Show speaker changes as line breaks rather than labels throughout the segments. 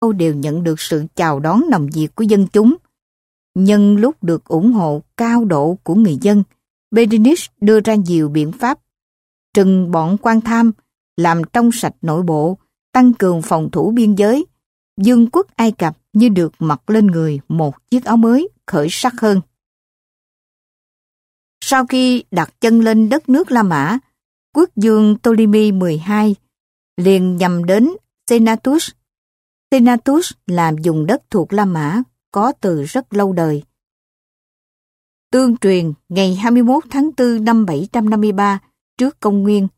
đâu đều nhận được sự chào đón nồng nhiệt của dân chúng. Nhân lúc được ủng hộ cao độ của người dân, Berenice đưa ra nhiều biện pháp trừng bọn quan tham, làm trong sạch nội bộ, tăng cường phòng thủ biên giới. Dương quốc Ai Cập như được mặc lên người một chiếc áo mới, khởi sắc hơn. Sau khi đặt chân lên đất nước La Mã, quốc dương Ptolemy 12 liền nhằm đến Senatus. Senatus là vùng đất thuộc La Mã, có từ rất lâu đời. Tương truyền, ngày 21 tháng 4 năm 753 trước công nguyên,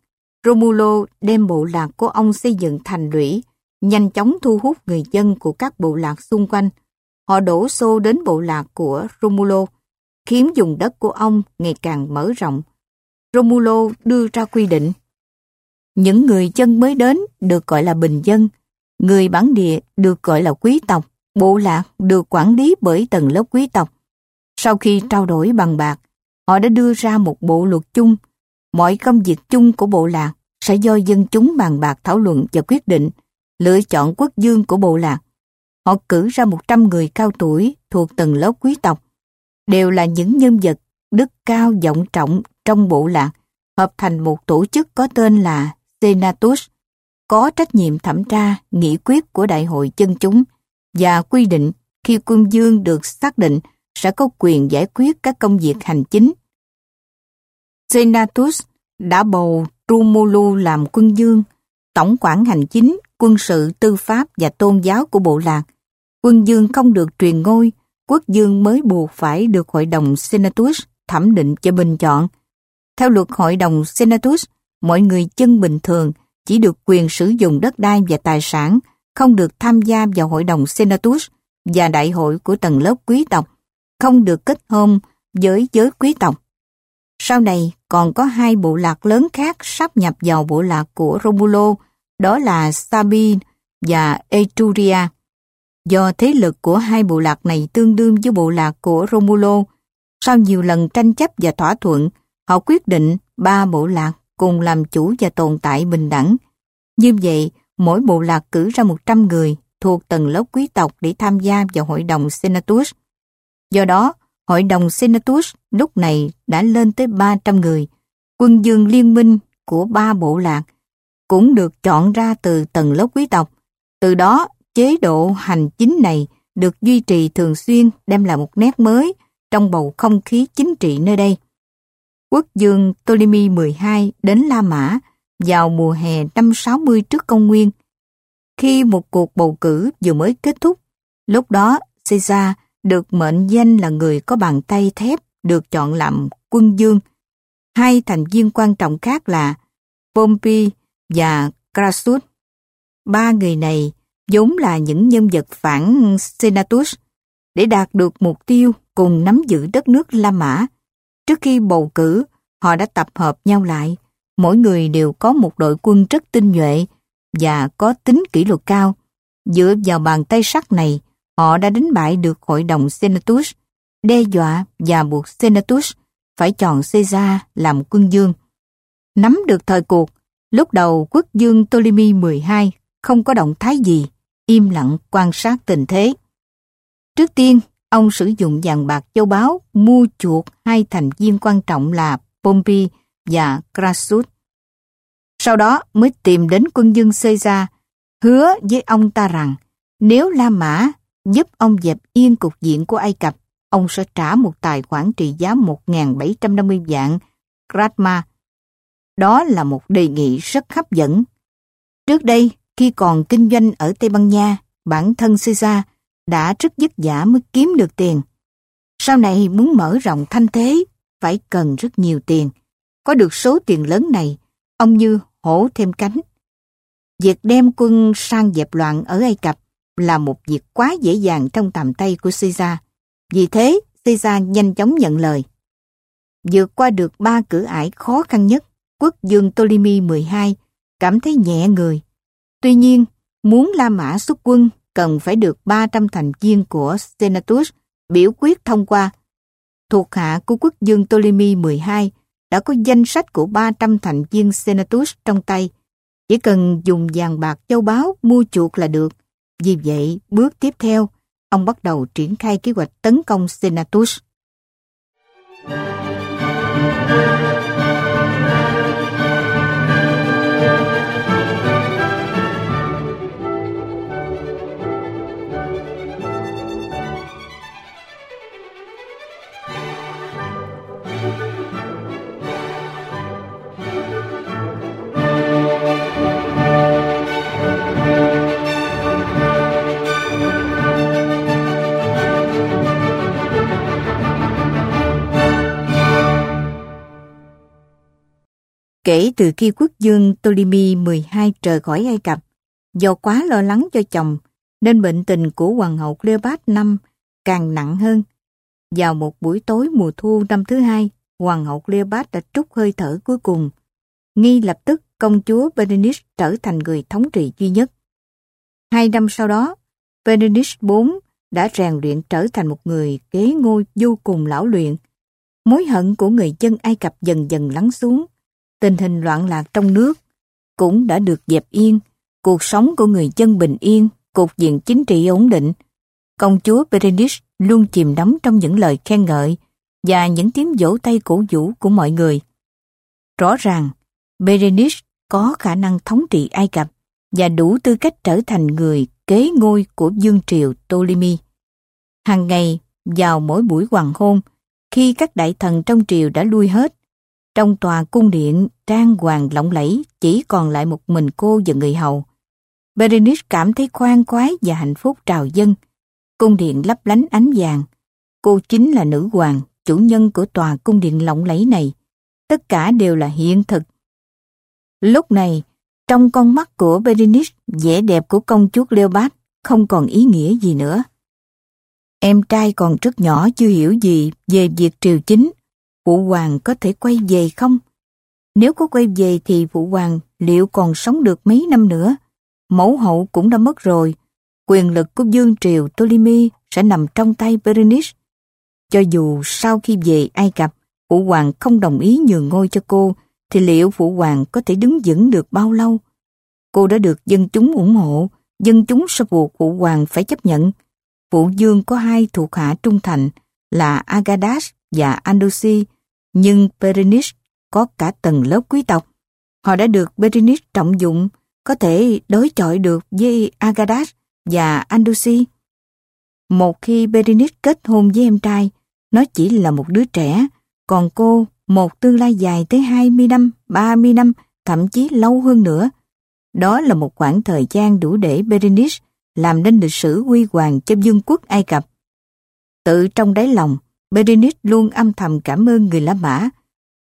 Romulo đem bộ lạc của ông xây dựng thành lũy, nhanh chóng thu hút người dân của các bộ lạc xung quanh. Họ đổ xô đến bộ lạc của Romulo, khiến vùng đất của ông ngày càng mở rộng. Romulo đưa ra quy định. Những người chân mới đến được gọi là bình dân, người bản địa được gọi là quý tộc, bộ lạc được quản lý bởi tầng lớp quý tộc. Sau khi trao đổi bằng bạc, họ đã đưa ra một bộ luật chung. Mọi công việc chung của bộ lạc sẽ do dân chúng bàn bạc thảo luận và quyết định, lựa chọn quốc dương của bộ lạc. Họ cử ra 100 người cao tuổi thuộc tầng lớp quý tộc, đều là những nhân vật đức cao vọng trọng trong bộ lạc, hợp thành một tổ chức có tên là Senatus, có trách nhiệm thẩm tra nghị quyết của Đại hội chân chúng và quy định khi quân dương được xác định sẽ có quyền giải quyết các công việc hành chính. Senatus đã bầu Trumulu làm quân dương, tổng quản hành chính, quân sự, tư pháp và tôn giáo của bộ lạc. Quân dương không được truyền ngôi, quốc dương mới buộc phải được hội đồng Senatus thẩm định cho bình chọn. Theo luật hội đồng Senatus, mọi người chân bình thường chỉ được quyền sử dụng đất đai và tài sản, không được tham gia vào hội đồng Senatus và đại hội của tầng lớp quý tộc, không được kết hôn với giới quý tộc. Sau này còn có hai bộ lạc lớn khác sắp nhập vào bộ lạc của Romulo, đó là Sabine và Etruria. Do thế lực của hai bộ lạc này tương đương với bộ lạc của Romulo, sau nhiều lần tranh chấp và thỏa thuận, họ quyết định ba bộ lạc cùng làm chủ và tồn tại bình đẳng. Như vậy, mỗi bộ lạc cử ra 100 người thuộc tầng lớp quý tộc để tham gia vào hội đồng Senatus. Do đó, hội đồng Senatus lúc này đã lên tới 300 người. Quân dương liên minh của ba bộ lạc cũng được chọn ra từ tầng lớp quý tộc. Từ đó, chế độ hành chính này được duy trì thường xuyên đem lại một nét mới trong bầu không khí chính trị nơi đây. Quốc dương Ptolemy 12 đến La Mã vào mùa hè năm 60 trước công nguyên. Khi một cuộc bầu cử vừa mới kết thúc, lúc đó Caesar được mệnh danh là người có bàn tay thép được chọn làm quân dương. Hai thành viên quan trọng khác là Pompey và Crassus. Ba người này vốn là những nhân vật phản Senatus để đạt được mục tiêu cùng nắm giữ đất nước La Mã. Trước khi bầu cử, họ đã tập hợp nhau lại. Mỗi người đều có một đội quân rất tinh nhuệ và có tính kỷ luật cao. Dựa vào bàn tay sắt này, họ đã đánh bại được hội đồng Senatus, đe dọa và buộc Senatus phải chọn Caesar làm quân dương. Nắm được thời cuộc, lúc đầu quốc dương Ptolemy 12 không có động thái gì, im lặng quan sát tình thế. Trước tiên, ông sử dụng vàng bạc châu báu mua chuộc hai thành viên quan trọng là Pompey và Crassus. Sau đó mới tìm đến quân dân Caesar, hứa với ông ta rằng nếu La Mã giúp ông dẹp yên cục diện của Ai Cập, ông sẽ trả một tài khoản trị giá 1.750 vạn Gratma. Đó là một đề nghị rất hấp dẫn. Trước đây, khi còn kinh doanh ở Tây Ban Nha, bản thân Caesar đã rất dứt giả mới kiếm được tiền. Sau này muốn mở rộng thanh thế, phải cần rất nhiều tiền. Có được số tiền lớn này, ông như hổ thêm cánh. Việc đem quân sang dẹp loạn ở Ai Cập là một việc quá dễ dàng trong tầm tay của Caesar. Vì thế, Caesar nhanh chóng nhận lời. Vượt qua được ba cửa ải khó khăn nhất, quốc dương Ptolemy 12 cảm thấy nhẹ người. Tuy nhiên, muốn La Mã xuất quân cần phải được 300 thành viên của Senatus biểu quyết thông qua. Thuộc hạ của quốc dương Ptolemy 12 đã có danh sách của 300 thành viên Senatus trong tay. Chỉ cần dùng vàng bạc châu báu mua chuộc là được Vì vậy, bước tiếp theo, ông bắt đầu triển khai kế hoạch tấn công Senatus. Kể từ khi quốc dương Ptolemy 12 rời khỏi Ai Cập, do quá lo lắng cho chồng, nên bệnh tình của Hoàng hậu Cleopatra năm càng nặng hơn. Vào một buổi tối mùa thu năm thứ hai, Hoàng hậu Cleopatra đã trút hơi thở cuối cùng. Ngay lập tức, công chúa Berenice trở thành người thống trị duy nhất. Hai năm sau đó, Berenice IV đã rèn luyện trở thành một người kế ngôi vô cùng lão luyện. Mối hận của người dân Ai Cập dần dần lắng xuống tình hình loạn lạc trong nước cũng đã được dẹp yên, cuộc sống của người dân bình yên, cục diện chính trị ổn định. Công chúa Berenice luôn chìm đắm trong những lời khen ngợi và những tiếng vỗ tay cổ vũ của mọi người. Rõ ràng, Berenice có khả năng thống trị Ai Cập và đủ tư cách trở thành người kế ngôi của vương triều Ptolemy. Hàng ngày, vào mỗi buổi hoàng hôn, khi các đại thần trong triều đã lui hết, trong tòa cung điện trang hoàng lộng lẫy chỉ còn lại một mình cô và người hầu. Berenice cảm thấy khoan khoái và hạnh phúc trào dân. Cung điện lấp lánh ánh vàng. Cô chính là nữ hoàng, chủ nhân của tòa cung điện lộng lẫy này. Tất cả đều là hiện thực. Lúc này, trong con mắt của Berenice, vẻ đẹp của công chúa Cleopatra không còn ý nghĩa gì nữa. Em trai còn rất nhỏ chưa hiểu gì về việc triều chính Phụ hoàng có thể quay về không? Nếu có quay về thì phụ hoàng liệu còn sống được mấy năm nữa? Mẫu hậu cũng đã mất rồi. Quyền lực của Dương Triều Ptolemy sẽ nằm trong tay Berenice. Cho dù sau khi về Ai Cập, phụ hoàng không đồng ý nhường ngôi cho cô, thì liệu phụ hoàng có thể đứng vững được bao lâu? Cô đã được dân chúng ủng hộ, dân chúng sẽ buộc phụ hoàng phải chấp nhận. Phụ dương có hai thuộc hạ trung thành là Agadas và Andusi, nhưng Berenice có cả tầng lớp quý tộc. Họ đã được Berenice trọng dụng, có thể đối chọi được với Agadas và Andusi. Một khi Berenice kết hôn với em trai, nó chỉ là một đứa trẻ, còn cô một tương lai dài tới 20 năm, 30 năm, thậm chí lâu hơn nữa. Đó là một khoảng thời gian đủ để Berenice làm nên lịch sử huy hoàng cho vương quốc Ai Cập. Tự trong đáy lòng, Berenice luôn âm thầm cảm ơn người La Mã.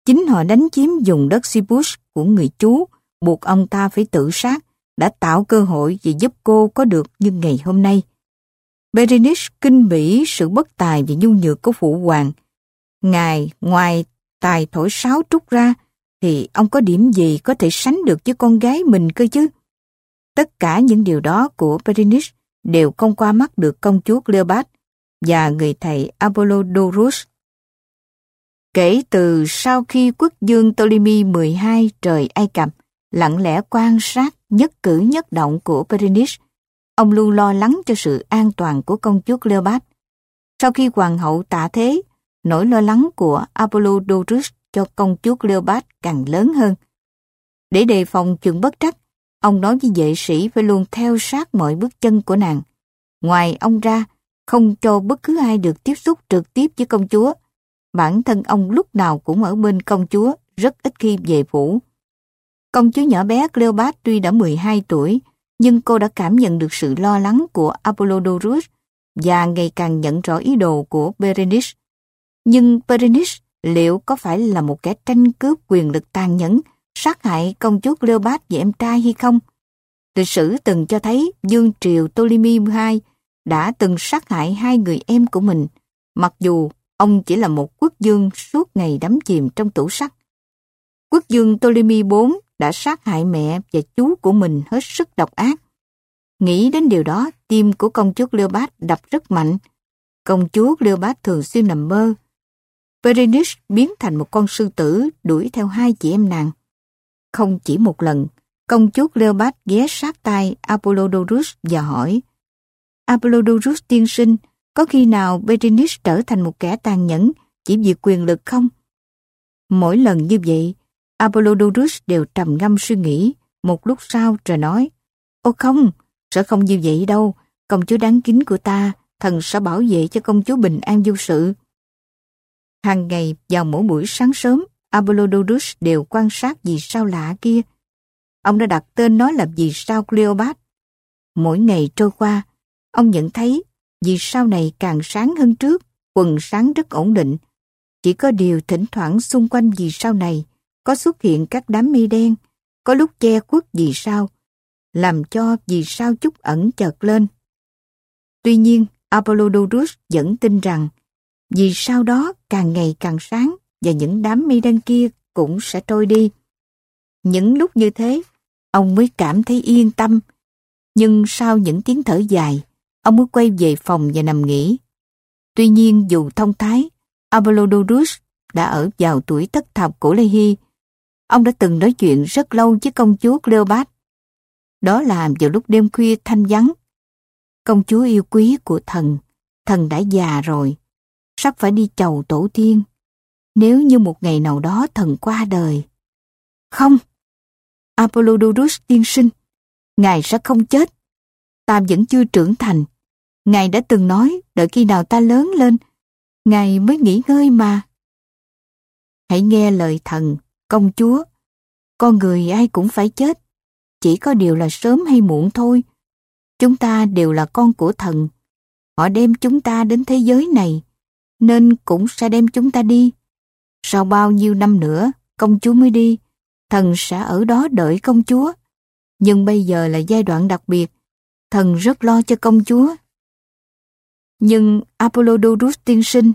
Chính họ đánh chiếm dùng đất Cyprus của người chú, buộc ông ta phải tự sát, đã tạo cơ hội và giúp cô có được như ngày hôm nay. Berenice kinh bỉ sự bất tài và nhu nhược của phụ hoàng. Ngài, ngoài tài thổi sáo trúc ra, thì ông có điểm gì có thể sánh được với con gái mình cơ chứ? Tất cả những điều đó của Berenice đều không qua mắt được công chúa Cleopatra và người thầy Apollodorus. Kể từ sau khi quốc dương Ptolemy 12 trời Ai Cập, lặng lẽ quan sát nhất cử nhất động của Berenice, ông luôn lo lắng cho sự an toàn của công chúa Cleopatra. Sau khi hoàng hậu tạ thế, nỗi lo lắng của Apollodorus cho công chúa Cleopatra càng lớn hơn. Để đề phòng chuyện bất trắc, ông nói với vệ sĩ phải luôn theo sát mọi bước chân của nàng. Ngoài ông ra, không cho bất cứ ai được tiếp xúc trực tiếp với công chúa. Bản thân ông lúc nào cũng ở bên công chúa, rất ít khi về phủ. Công chúa nhỏ bé Cleopatra tuy đã 12 tuổi, nhưng cô đã cảm nhận được sự lo lắng của Apollodorus và ngày càng nhận rõ ý đồ của Berenice. Nhưng Berenice liệu có phải là một kẻ tranh cướp quyền lực tàn nhẫn, sát hại công chúa Cleopatra và em trai hay không? Lịch sử từng cho thấy Dương Triều Ptolemy II đã từng sát hại hai người em của mình, mặc dù ông chỉ là một quốc dương suốt ngày đắm chìm trong tủ sắt. Quốc dương Ptolemy IV đã sát hại mẹ và chú của mình hết sức độc ác. Nghĩ đến điều đó, tim của công chúa Cleopatra đập rất mạnh. Công chúa Cleopatra thường xuyên nằm mơ. Berenice biến thành một con sư tử đuổi theo hai chị em nàng. Không chỉ một lần, công chúa Cleopatra ghé sát tai Apollodorus và hỏi Apollodorus tiên sinh, có khi nào Berenice trở thành một kẻ tàn nhẫn chỉ vì quyền lực không? Mỗi lần như vậy, Apollodorus đều trầm ngâm suy nghĩ, một lúc sau rồi nói, Ô không, sẽ không như vậy đâu, công chúa đáng kính của ta, thần sẽ bảo vệ cho công chúa bình an vô sự. Hàng ngày vào mỗi buổi sáng sớm, Apollodorus đều quan sát vì sao lạ kia. Ông đã đặt tên nó là vì sao Cleopat. Mỗi ngày trôi qua, ông nhận thấy vì sau này càng sáng hơn trước, quần sáng rất ổn định. Chỉ có điều thỉnh thoảng xung quanh vì sau này có xuất hiện các đám mây đen, có lúc che khuất vì sao, làm cho vì sao chút ẩn chợt lên. Tuy nhiên, Apollodorus vẫn tin rằng vì sau đó càng ngày càng sáng và những đám mây đen kia cũng sẽ trôi đi. Những lúc như thế, ông mới cảm thấy yên tâm. Nhưng sau những tiếng thở dài, ông mới quay về phòng và nằm nghỉ. Tuy nhiên dù thông thái, Apollodorus đã ở vào tuổi thất thập của Lê Hy. Ông đã từng nói chuyện rất lâu với công chúa Cleopat. Đó là vào lúc đêm khuya thanh vắng. Công chúa yêu quý của thần, thần đã già rồi, sắp phải đi chầu tổ tiên. Nếu như một ngày nào đó thần qua đời. Không, Apollodorus tiên sinh, Ngài sẽ không chết. Ta vẫn chưa trưởng thành. Ngài đã từng nói đợi khi nào ta lớn lên, Ngài mới nghỉ ngơi mà. Hãy nghe lời thần, công chúa. Con người ai cũng phải chết. Chỉ có điều là sớm hay muộn thôi. Chúng ta đều là con của thần. Họ đem chúng ta đến thế giới này, nên cũng sẽ đem chúng ta đi. Sau bao nhiêu năm nữa, công chúa mới đi, thần sẽ ở đó đợi công chúa. Nhưng bây giờ là giai đoạn đặc biệt, thần rất lo cho công chúa. Nhưng Apollodorus tiên sinh,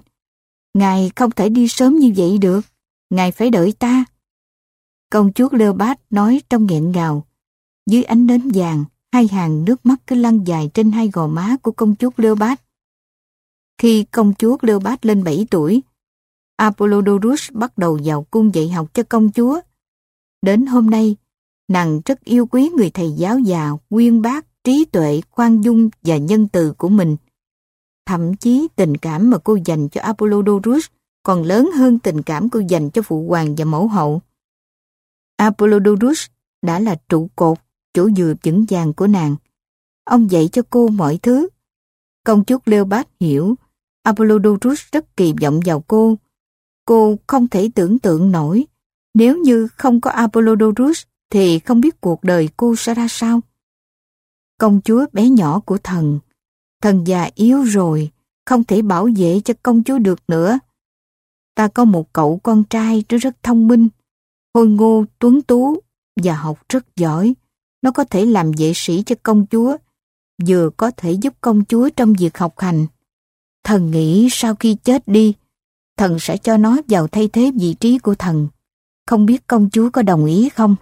ngài không thể đi sớm như vậy được, ngài phải đợi ta. Công chúa Leopold nói trong nghẹn ngào. Dưới ánh nến vàng, hai hàng nước mắt cứ lăn dài trên hai gò má của công chúa Leopold. Khi công chúa Leopold lên 7 tuổi, Apollodorus bắt đầu vào cung dạy học cho công chúa. Đến hôm nay, nàng rất yêu quý người thầy giáo già, quyên bác, trí tuệ, khoan dung và nhân từ của mình. Thậm chí tình cảm mà cô dành cho Apollodorus còn lớn hơn tình cảm cô dành cho phụ hoàng và mẫu hậu. Apollodorus đã là trụ cột, chỗ dựa vững vàng của nàng. Ông dạy cho cô mọi thứ. Công chúa Cleopat hiểu Apollodorus rất kỳ vọng vào cô. Cô không thể tưởng tượng nổi nếu như không có Apollodorus thì không biết cuộc đời cô sẽ ra sao. Công chúa bé nhỏ của thần, thần già yếu rồi, không thể bảo vệ cho công chúa được nữa. Ta có một cậu con trai nó rất thông minh, hôi ngô, tuấn tú và học rất giỏi. Nó có thể làm vệ sĩ cho công chúa, vừa có thể giúp công chúa trong việc học hành. Thần nghĩ sau khi chết đi, thần sẽ cho nó vào thay thế vị trí của thần. Không biết công chúa có đồng ý không?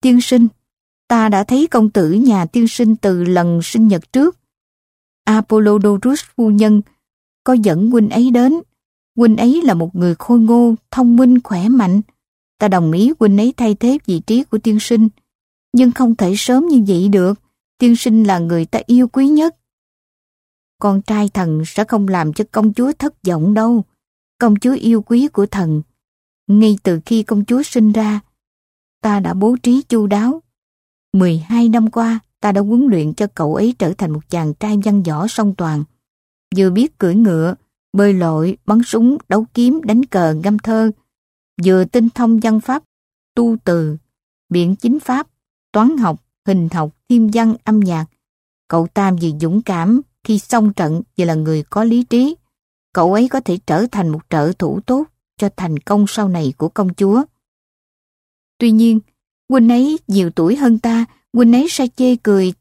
Tiên sinh, ta đã thấy công tử nhà tiên sinh từ lần sinh nhật trước. Apollodorus phu nhân có dẫn huynh ấy đến. Huynh ấy là một người khôi ngô, thông minh, khỏe mạnh. Ta đồng ý huynh ấy thay thế vị trí của tiên sinh. Nhưng không thể sớm như vậy được. Tiên sinh là người ta yêu quý nhất. Con trai thần sẽ không làm cho công chúa thất vọng đâu. Công chúa yêu quý của thần. Ngay từ khi công chúa sinh ra, ta đã bố trí chu đáo. 12 năm qua, ta đã huấn luyện cho cậu ấy trở thành một chàng trai văn võ song toàn. Vừa biết cưỡi ngựa, bơi lội, bắn súng, đấu kiếm, đánh cờ, ngâm thơ. Vừa tinh thông văn pháp, tu từ, biện chính pháp, toán học, hình học, thiên văn, âm nhạc. Cậu Tam vừa dũng cảm khi xong trận vừa là người có lý trí. Cậu ấy có thể trở thành một trợ thủ tốt cho thành công sau này của công chúa. Tuy nhiên, huynh ấy nhiều tuổi hơn ta, huynh ấy sẽ chê cười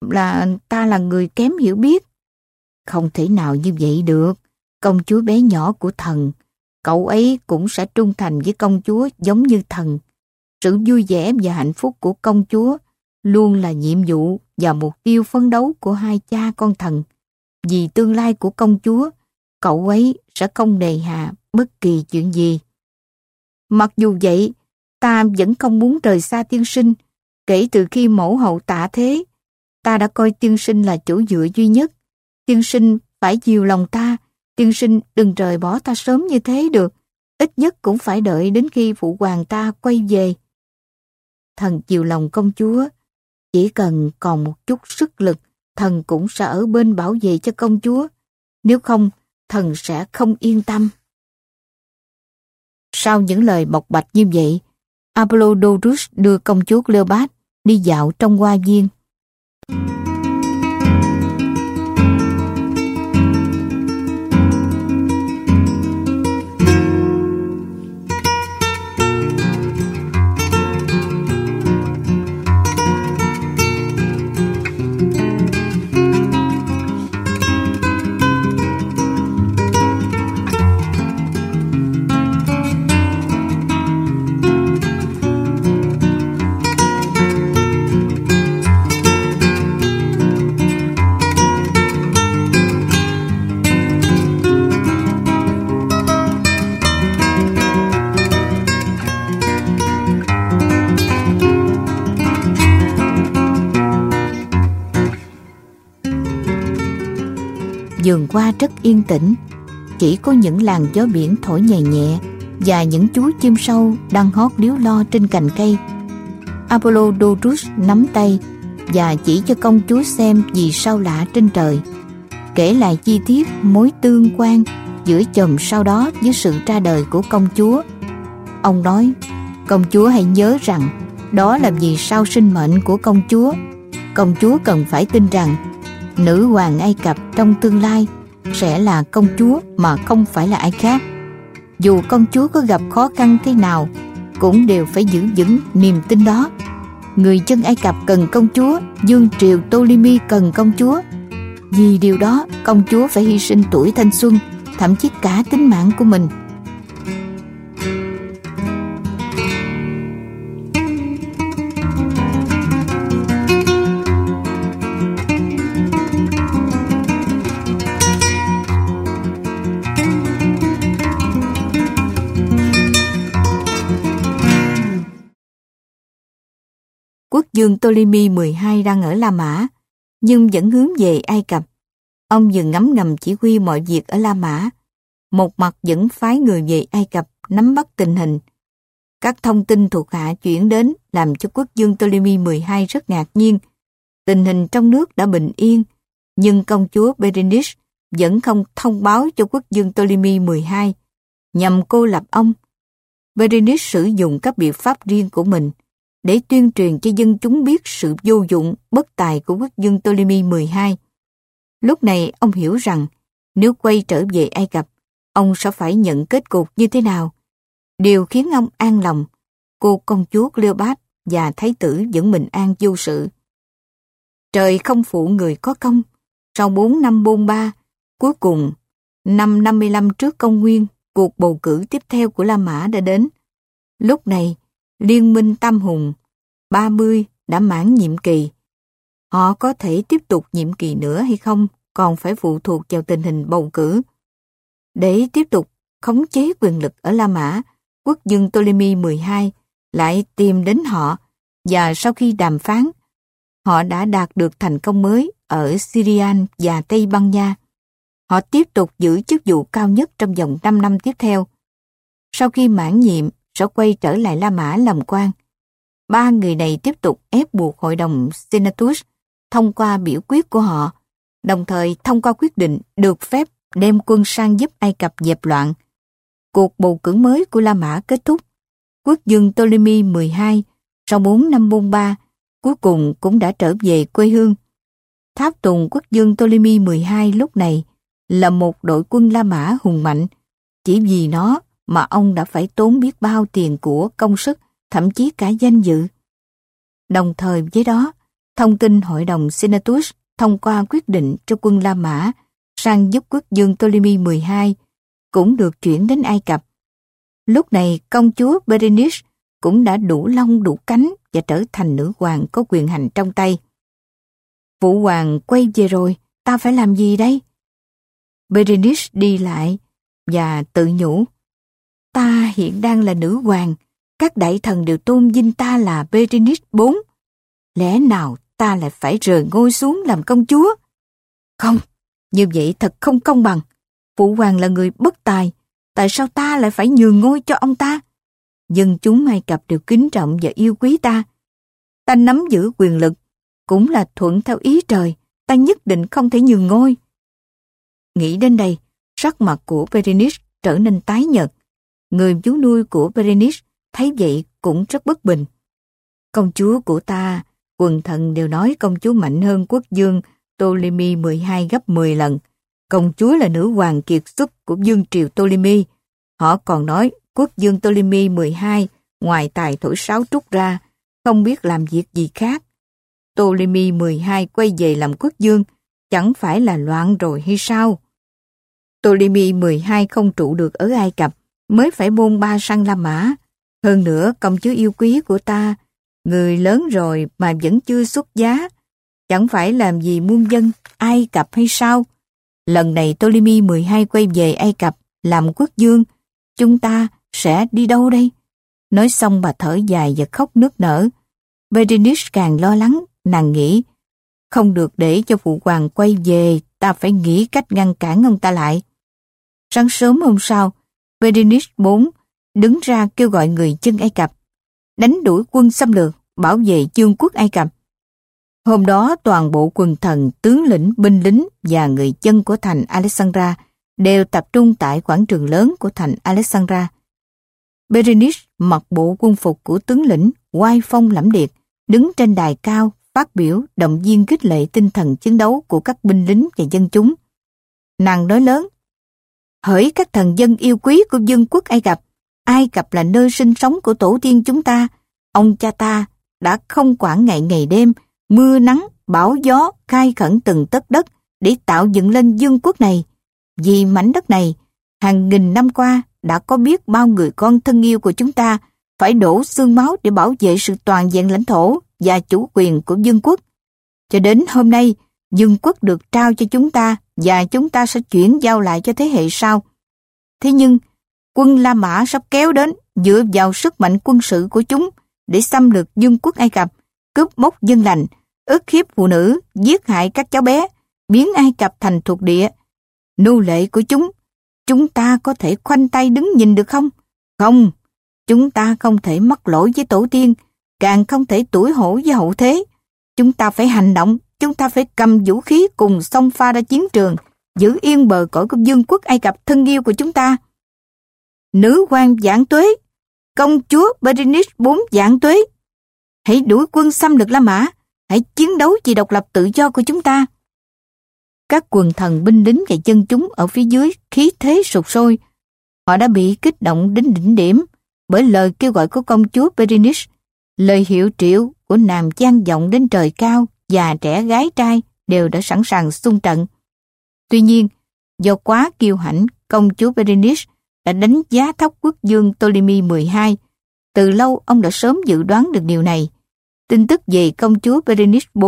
là ta là người kém hiểu biết. Không thể nào như vậy được, công chúa bé nhỏ của thần, cậu ấy cũng sẽ trung thành với công chúa giống như thần. Sự vui vẻ và hạnh phúc của công chúa luôn là nhiệm vụ và mục tiêu phấn đấu của hai cha con thần. Vì tương lai của công chúa, cậu ấy sẽ không đề hà bất kỳ chuyện gì. Mặc dù vậy, ta vẫn không muốn rời xa tiên sinh, kể từ khi mẫu hậu tạ thế. Ta đã coi tiên sinh là chỗ dựa duy nhất. Tiên sinh phải chiều lòng ta. Tiên sinh đừng rời bỏ ta sớm như thế được. Ít nhất cũng phải đợi đến khi phụ hoàng ta quay về. Thần chiều lòng công chúa. Chỉ cần còn một chút sức lực, thần cũng sẽ ở bên bảo vệ cho công chúa. Nếu không, thần sẽ không yên tâm. Sau những lời bộc bạch như vậy, Apollodorus đưa công chúa Cleopatra đi dạo trong hoa viên. Vườn qua rất yên tĩnh. Chỉ có những làn gió biển thổi nhẹ nhẹ và những chú chim sâu đang hót điếu lo trên cành cây. Apollodorus nắm tay và chỉ cho công chúa xem vì sao lạ trên trời. Kể lại chi tiết mối tương quan giữa chồng sau đó với sự ra đời của công chúa. Ông nói, công chúa hãy nhớ rằng đó là vì sao sinh mệnh của công chúa. Công chúa cần phải tin rằng nữ hoàng Ai Cập trong tương lai sẽ là công chúa mà không phải là ai khác. Dù công chúa có gặp khó khăn thế nào, cũng đều phải giữ vững niềm tin đó. Người chân Ai Cập cần công chúa, Dương Triều Ptolemy cần công chúa. Vì điều đó, công chúa phải hy sinh tuổi thanh xuân, thậm chí cả tính mạng của mình Dương Ptolemy 12 đang ở La Mã, nhưng vẫn hướng về Ai Cập. Ông dừng ngắm ngầm chỉ huy mọi việc ở La Mã, một mặt vẫn phái người về Ai Cập nắm bắt tình hình. Các thông tin thuộc hạ chuyển đến làm cho quốc dương Ptolemy 12 rất ngạc nhiên. Tình hình trong nước đã bình yên, nhưng công chúa Berenice vẫn không thông báo cho quốc dương Ptolemy 12 nhằm cô lập ông. Berenice sử dụng các biện pháp riêng của mình, để tuyên truyền cho dân chúng biết sự vô dụng, bất tài của quốc dương Ptolemy 12. Lúc này ông hiểu rằng nếu quay trở về Ai Cập, ông sẽ phải nhận kết cục như thế nào. Điều khiến ông an lòng, cô công chúa Cleopat và thái tử vẫn bình an vô sự. Trời không phụ người có công, sau 4 năm bôn ba, cuối cùng, năm 55 trước công nguyên, cuộc bầu cử tiếp theo của La Mã đã đến. Lúc này, Liên minh Tam Hùng 30 đã mãn nhiệm kỳ. Họ có thể tiếp tục nhiệm kỳ nữa hay không còn phải phụ thuộc vào tình hình bầu cử. Để tiếp tục khống chế quyền lực ở La Mã, quốc dương Ptolemy 12 lại tìm đến họ và sau khi đàm phán, họ đã đạt được thành công mới ở Syrian và Tây Ban Nha. Họ tiếp tục giữ chức vụ cao nhất trong vòng 5 năm tiếp theo. Sau khi mãn nhiệm, sẽ quay trở lại La Mã làm quan. Ba người này tiếp tục ép buộc hội đồng Senatus thông qua biểu quyết của họ, đồng thời thông qua quyết định được phép đem quân sang giúp Ai Cập dẹp loạn. Cuộc bầu cử mới của La Mã kết thúc. Quốc dương Ptolemy 12 sau 4 năm bôn ba cuối cùng cũng đã trở về quê hương. Tháp tùng quốc dương Ptolemy 12 lúc này là một đội quân La Mã hùng mạnh. Chỉ vì nó mà ông đã phải tốn biết bao tiền của công sức, thậm chí cả danh dự. Đồng thời với đó, thông tin hội đồng Senatus thông qua quyết định cho quân La Mã sang giúp quốc dương Ptolemy 12 cũng được chuyển đến Ai Cập. Lúc này công chúa Berenice cũng đã đủ lông đủ cánh và trở thành nữ hoàng có quyền hành trong tay. Vũ hoàng quay về rồi, ta phải làm gì đây? Berenice đi lại và tự nhủ Ta hiện đang là nữ hoàng, các đại thần đều tôn vinh ta là Berenice IV. Lẽ nào ta lại phải rời ngôi xuống làm công chúa? Không, như vậy thật không công bằng. Phụ hoàng là người bất tài, tại sao ta lại phải nhường ngôi cho ông ta? Dân chúng Ai Cập đều kính trọng và yêu quý ta. Ta nắm giữ quyền lực, cũng là thuận theo ý trời, ta nhất định không thể nhường ngôi. Nghĩ đến đây, sắc mặt của Berenice trở nên tái nhợt. Người chú nuôi của Berenice thấy vậy cũng rất bất bình. Công chúa của ta, quần thần đều nói công chúa mạnh hơn quốc dương Ptolemy 12 gấp 10 lần. Công chúa là nữ hoàng kiệt xuất của dương triều Ptolemy. Họ còn nói quốc dương Ptolemy 12 ngoài tài thổi sáo trúc ra, không biết làm việc gì khác. Ptolemy 12 quay về làm quốc dương, chẳng phải là loạn rồi hay sao? Ptolemy 12 không trụ được ở Ai Cập, mới phải buôn ba sang La Mã. Hơn nữa, công chúa yêu quý của ta, người lớn rồi mà vẫn chưa xuất giá, chẳng phải làm gì muôn dân Ai Cập hay sao? Lần này Ptolemy 12 quay về Ai Cập làm quốc dương, chúng ta sẽ đi đâu đây? Nói xong bà thở dài và khóc nước nở. Berenice càng lo lắng, nàng nghĩ, không được để cho phụ hoàng quay về, ta phải nghĩ cách ngăn cản ông ta lại. Sáng sớm hôm sau, Berenice IV đứng ra kêu gọi người chân Ai Cập, đánh đuổi quân xâm lược, bảo vệ chương quốc Ai Cập. Hôm đó toàn bộ quần thần, tướng lĩnh, binh lính và người chân của thành Alexandra đều tập trung tại quảng trường lớn của thành Alexandra. Berenice mặc bộ quân phục của tướng lĩnh, oai phong lẫm liệt, đứng trên đài cao, phát biểu động viên khích lệ tinh thần chiến đấu của các binh lính và dân chúng. Nàng nói lớn, hỡi các thần dân yêu quý của dân quốc Ai Cập, Ai Cập là nơi sinh sống của tổ tiên chúng ta, ông cha ta đã không quản ngày ngày đêm, mưa nắng, bão gió, khai khẩn từng tấc đất để tạo dựng lên dân quốc này. Vì mảnh đất này, hàng nghìn năm qua đã có biết bao người con thân yêu của chúng ta phải đổ xương máu để bảo vệ sự toàn vẹn lãnh thổ và chủ quyền của dân quốc. Cho đến hôm nay, dân quốc được trao cho chúng ta và chúng ta sẽ chuyển giao lại cho thế hệ sau. Thế nhưng, quân La Mã sắp kéo đến dựa vào sức mạnh quân sự của chúng để xâm lược dương quốc Ai Cập, cướp bóc dân lành, ức hiếp phụ nữ, giết hại các cháu bé, biến Ai Cập thành thuộc địa. Nô lệ của chúng, chúng ta có thể khoanh tay đứng nhìn được không? Không, chúng ta không thể mắc lỗi với tổ tiên, càng không thể tuổi hổ với hậu thế. Chúng ta phải hành động, chúng ta phải cầm vũ khí cùng xông pha ra chiến trường, giữ yên bờ cõi của dương quốc Ai Cập thân yêu của chúng ta. Nữ quan giảng tuế, công chúa Berenice bốn giảng tuế. Hãy đuổi quân xâm lược La Mã, hãy chiến đấu vì độc lập tự do của chúng ta. Các quần thần binh lính và dân chúng ở phía dưới khí thế sụt sôi. Họ đã bị kích động đến đỉnh điểm bởi lời kêu gọi của công chúa Berenice. Lời hiệu triệu của nàng gian vọng đến trời cao, già trẻ gái trai đều đã sẵn sàng xung trận. Tuy nhiên, do quá kiêu hãnh, công chúa Berenice đã đánh giá thấp quốc dương Ptolemy 12. Từ lâu ông đã sớm dự đoán được điều này. Tin tức về công chúa Berenice IV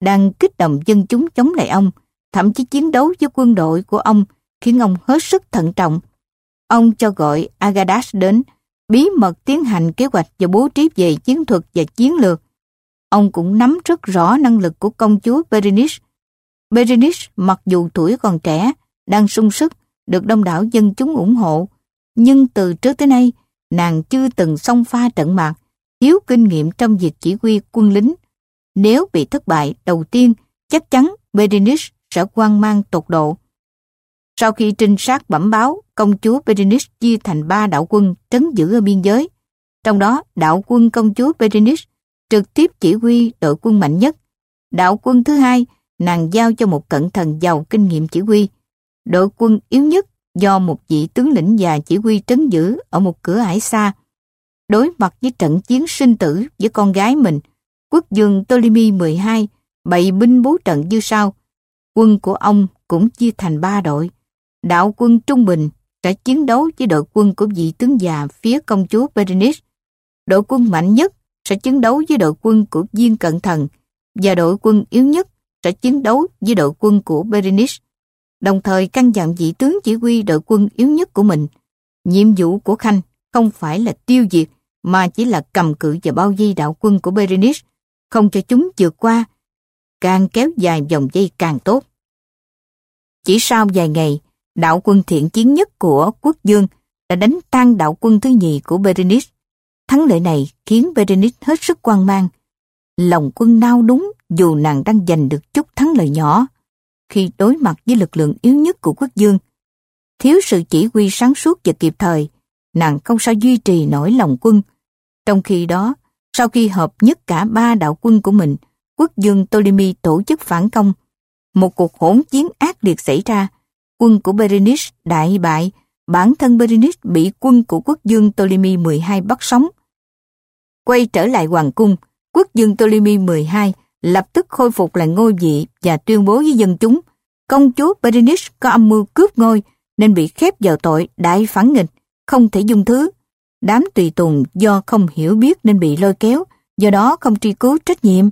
đang kích động dân chúng chống lại ông, thậm chí chiến đấu với quân đội của ông khiến ông hết sức thận trọng. Ông cho gọi Agadas đến, bí mật tiến hành kế hoạch và bố trí về chiến thuật và chiến lược. Ông cũng nắm rất rõ năng lực của công chúa Berenice. Berenice mặc dù tuổi còn trẻ, đang sung sức, được đông đảo dân chúng ủng hộ, nhưng từ trước tới nay, nàng chưa từng xông pha trận mạc, thiếu kinh nghiệm trong việc chỉ huy quân lính. Nếu bị thất bại đầu tiên, chắc chắn Berenice sẽ quan mang tột độ. Sau khi trinh sát bẩm báo, công chúa Berenice chia thành ba đạo quân trấn giữ ở biên giới. Trong đó, đạo quân công chúa Berenice trực tiếp chỉ huy đội quân mạnh nhất. Đạo quân thứ hai, nàng giao cho một cận thần giàu kinh nghiệm chỉ huy. Đội quân yếu nhất do một vị tướng lĩnh già chỉ huy trấn giữ ở một cửa ải xa. Đối mặt với trận chiến sinh tử với con gái mình, quốc dương Ptolemy 12 bày binh bố trận như sau. Quân của ông cũng chia thành ba đội. Đạo quân trung bình sẽ chiến đấu với đội quân của vị tướng già phía công chúa Berenice. Đội quân mạnh nhất sẽ chiến đấu với đội quân của Diên cận thần và đội quân yếu nhất sẽ chiến đấu với đội quân của Berenice. Đồng thời căn dặn vị tướng chỉ huy đội quân yếu nhất của mình. Nhiệm vụ của Khanh không phải là tiêu diệt mà chỉ là cầm cự và bao vây đạo quân của Berenice, không cho chúng vượt qua càng kéo dài vòng dây càng tốt. Chỉ sau vài ngày, đạo quân thiện chiến nhất của quốc dương đã đánh tan đạo quân thứ nhì của Berenice. Thắng lợi này khiến Berenice hết sức quan mang. Lòng quân nao đúng dù nàng đang giành được chút thắng lợi nhỏ. Khi đối mặt với lực lượng yếu nhất của quốc dương, thiếu sự chỉ huy sáng suốt và kịp thời, nàng không sao duy trì nổi lòng quân. Trong khi đó, sau khi hợp nhất cả ba đạo quân của mình, quốc dương Ptolemy tổ chức phản công. Một cuộc hỗn chiến ác liệt xảy ra. Quân của Berenice đại bại, bản thân Berenice bị quân của quốc dương Ptolemy 12 bắt sống. Quay trở lại hoàng cung, quốc dương Ptolemy 12 lập tức khôi phục lại ngôi vị và tuyên bố với dân chúng công chúa Berenice có âm mưu cướp ngôi nên bị khép vào tội đại phản nghịch, không thể dung thứ. Đám tùy tùng do không hiểu biết nên bị lôi kéo, do đó không truy cứu trách nhiệm.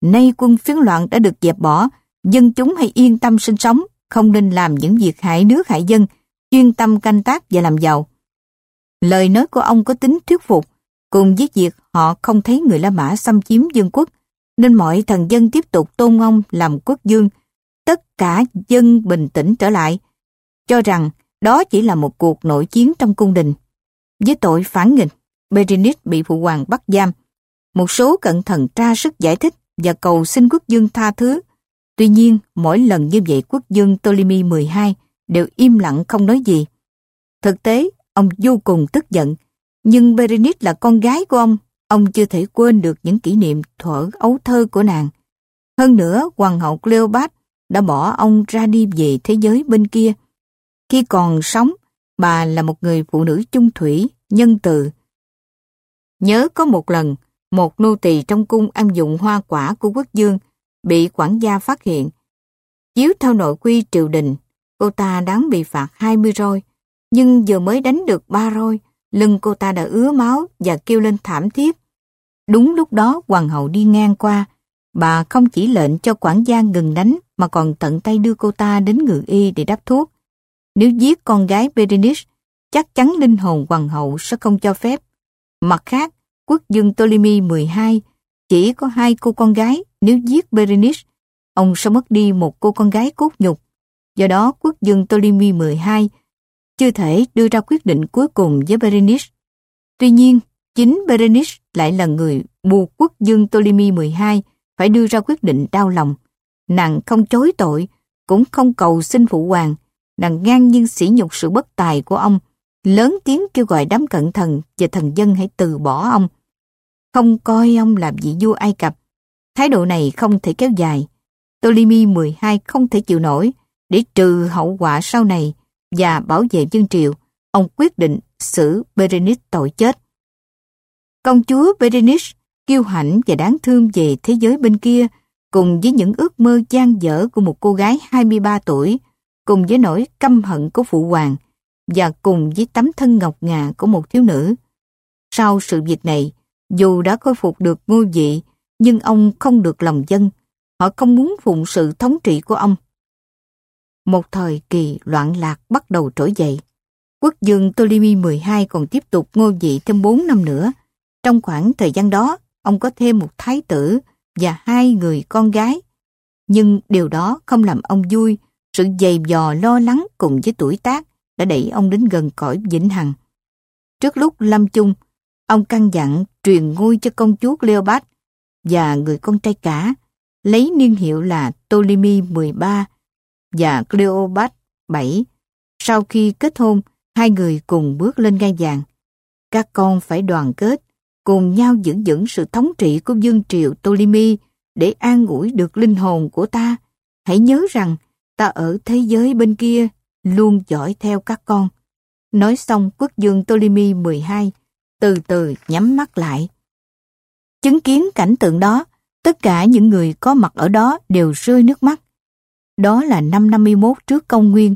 Nay quân phiến loạn đã được dẹp bỏ, dân chúng hãy yên tâm sinh sống, không nên làm những việc hại nước hại dân, chuyên tâm canh tác và làm giàu. Lời nói của ông có tính thuyết phục, cùng với việc họ không thấy người La Mã xâm chiếm dân quốc, nên mọi thần dân tiếp tục tôn ông làm quốc dương. Tất cả dân bình tĩnh trở lại, cho rằng đó chỉ là một cuộc nội chiến trong cung đình. Với tội phản nghịch, Berenice bị phụ hoàng bắt giam. Một số cận thần tra sức giải thích và cầu xin quốc dương tha thứ. Tuy nhiên, mỗi lần như vậy quốc dương Ptolemy 12 đều im lặng không nói gì. Thực tế, ông vô cùng tức giận. Nhưng Berenice là con gái của ông, ông chưa thể quên được những kỷ niệm thuở ấu thơ của nàng. Hơn nữa, hoàng hậu Cleopat đã bỏ ông ra đi về thế giới bên kia. Khi còn sống, bà là một người phụ nữ chung thủy, nhân từ. Nhớ có một lần, một nô tỳ trong cung ăn dụng hoa quả của quốc dương bị quản gia phát hiện. Chiếu theo nội quy triều đình, cô ta đáng bị phạt 20 roi, nhưng vừa mới đánh được ba roi, lưng cô ta đã ứa máu và kêu lên thảm thiết. Đúng lúc đó hoàng hậu đi ngang qua, bà không chỉ lệnh cho quản gia ngừng đánh mà còn tận tay đưa cô ta đến ngự y để đắp thuốc. Nếu giết con gái Berenice, chắc chắn linh hồn hoàng hậu sẽ không cho phép. Mặt khác, quốc dương Ptolemy 12 chỉ có hai cô con gái nếu giết Berenice, ông sẽ mất đi một cô con gái cốt nhục. Do đó, quốc dương Ptolemy 12 chưa thể đưa ra quyết định cuối cùng với Berenice. Tuy nhiên, chính Berenice lại là người buộc quốc dương Ptolemy 12 phải đưa ra quyết định đau lòng. Nàng không chối tội, cũng không cầu xin phụ hoàng, nàng ngang nhiên sỉ nhục sự bất tài của ông, lớn tiếng kêu gọi đám cận thần và thần dân hãy từ bỏ ông. Không coi ông làm vị vua Ai Cập. Thái độ này không thể kéo dài. Ptolemy 12 không thể chịu nổi để trừ hậu quả sau này và bảo vệ dân triều. Ông quyết định xử Berenice tội chết. Công chúa Berenice kiêu hãnh và đáng thương về thế giới bên kia cùng với những ước mơ gian dở của một cô gái 23 tuổi cùng với nỗi căm hận của phụ hoàng và cùng với tấm thân ngọc ngà của một thiếu nữ. Sau sự việc này, dù đã khôi phục được ngôi vị, nhưng ông không được lòng dân. Họ không muốn phụng sự thống trị của ông. Một thời kỳ loạn lạc bắt đầu trỗi dậy. Quốc dương Ptolemy 12 còn tiếp tục ngôi vị thêm 4 năm nữa. Trong khoảng thời gian đó, ông có thêm một thái tử và hai người con gái. Nhưng điều đó không làm ông vui sự dày dò lo lắng cùng với tuổi tác đã đẩy ông đến gần cõi vĩnh hằng. Trước lúc lâm chung, ông căn dặn truyền ngôi cho công chúa Cleopatra và người con trai cả, lấy niên hiệu là Ptolemy 13 và Cleopat 7. Sau khi kết hôn, hai người cùng bước lên ngai vàng. Các con phải đoàn kết, cùng nhau giữ vững sự thống trị của dương triều Ptolemy để an ủi được linh hồn của ta. Hãy nhớ rằng ta ở thế giới bên kia luôn dõi theo các con. Nói xong quốc dương Ptolemy 12 từ từ nhắm mắt lại. Chứng kiến cảnh tượng đó, tất cả những người có mặt ở đó đều rơi nước mắt. Đó là năm 51 trước công nguyên,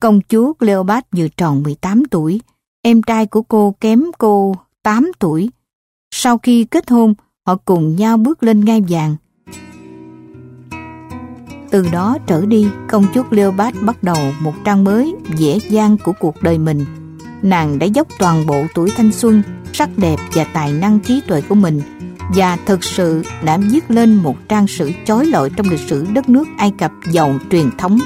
công chúa Cleopat vừa tròn 18 tuổi, em trai của cô kém cô 8 tuổi. Sau khi kết hôn, họ cùng nhau bước lên ngai vàng, từ đó trở đi, công chúa Cleopat bắt đầu một trang mới dễ dàng của cuộc đời mình. Nàng đã dốc toàn bộ tuổi thanh xuân, sắc đẹp và tài năng trí tuệ của mình và thực sự đã viết lên một trang sử chói lọi trong lịch sử đất nước Ai Cập giàu truyền thống.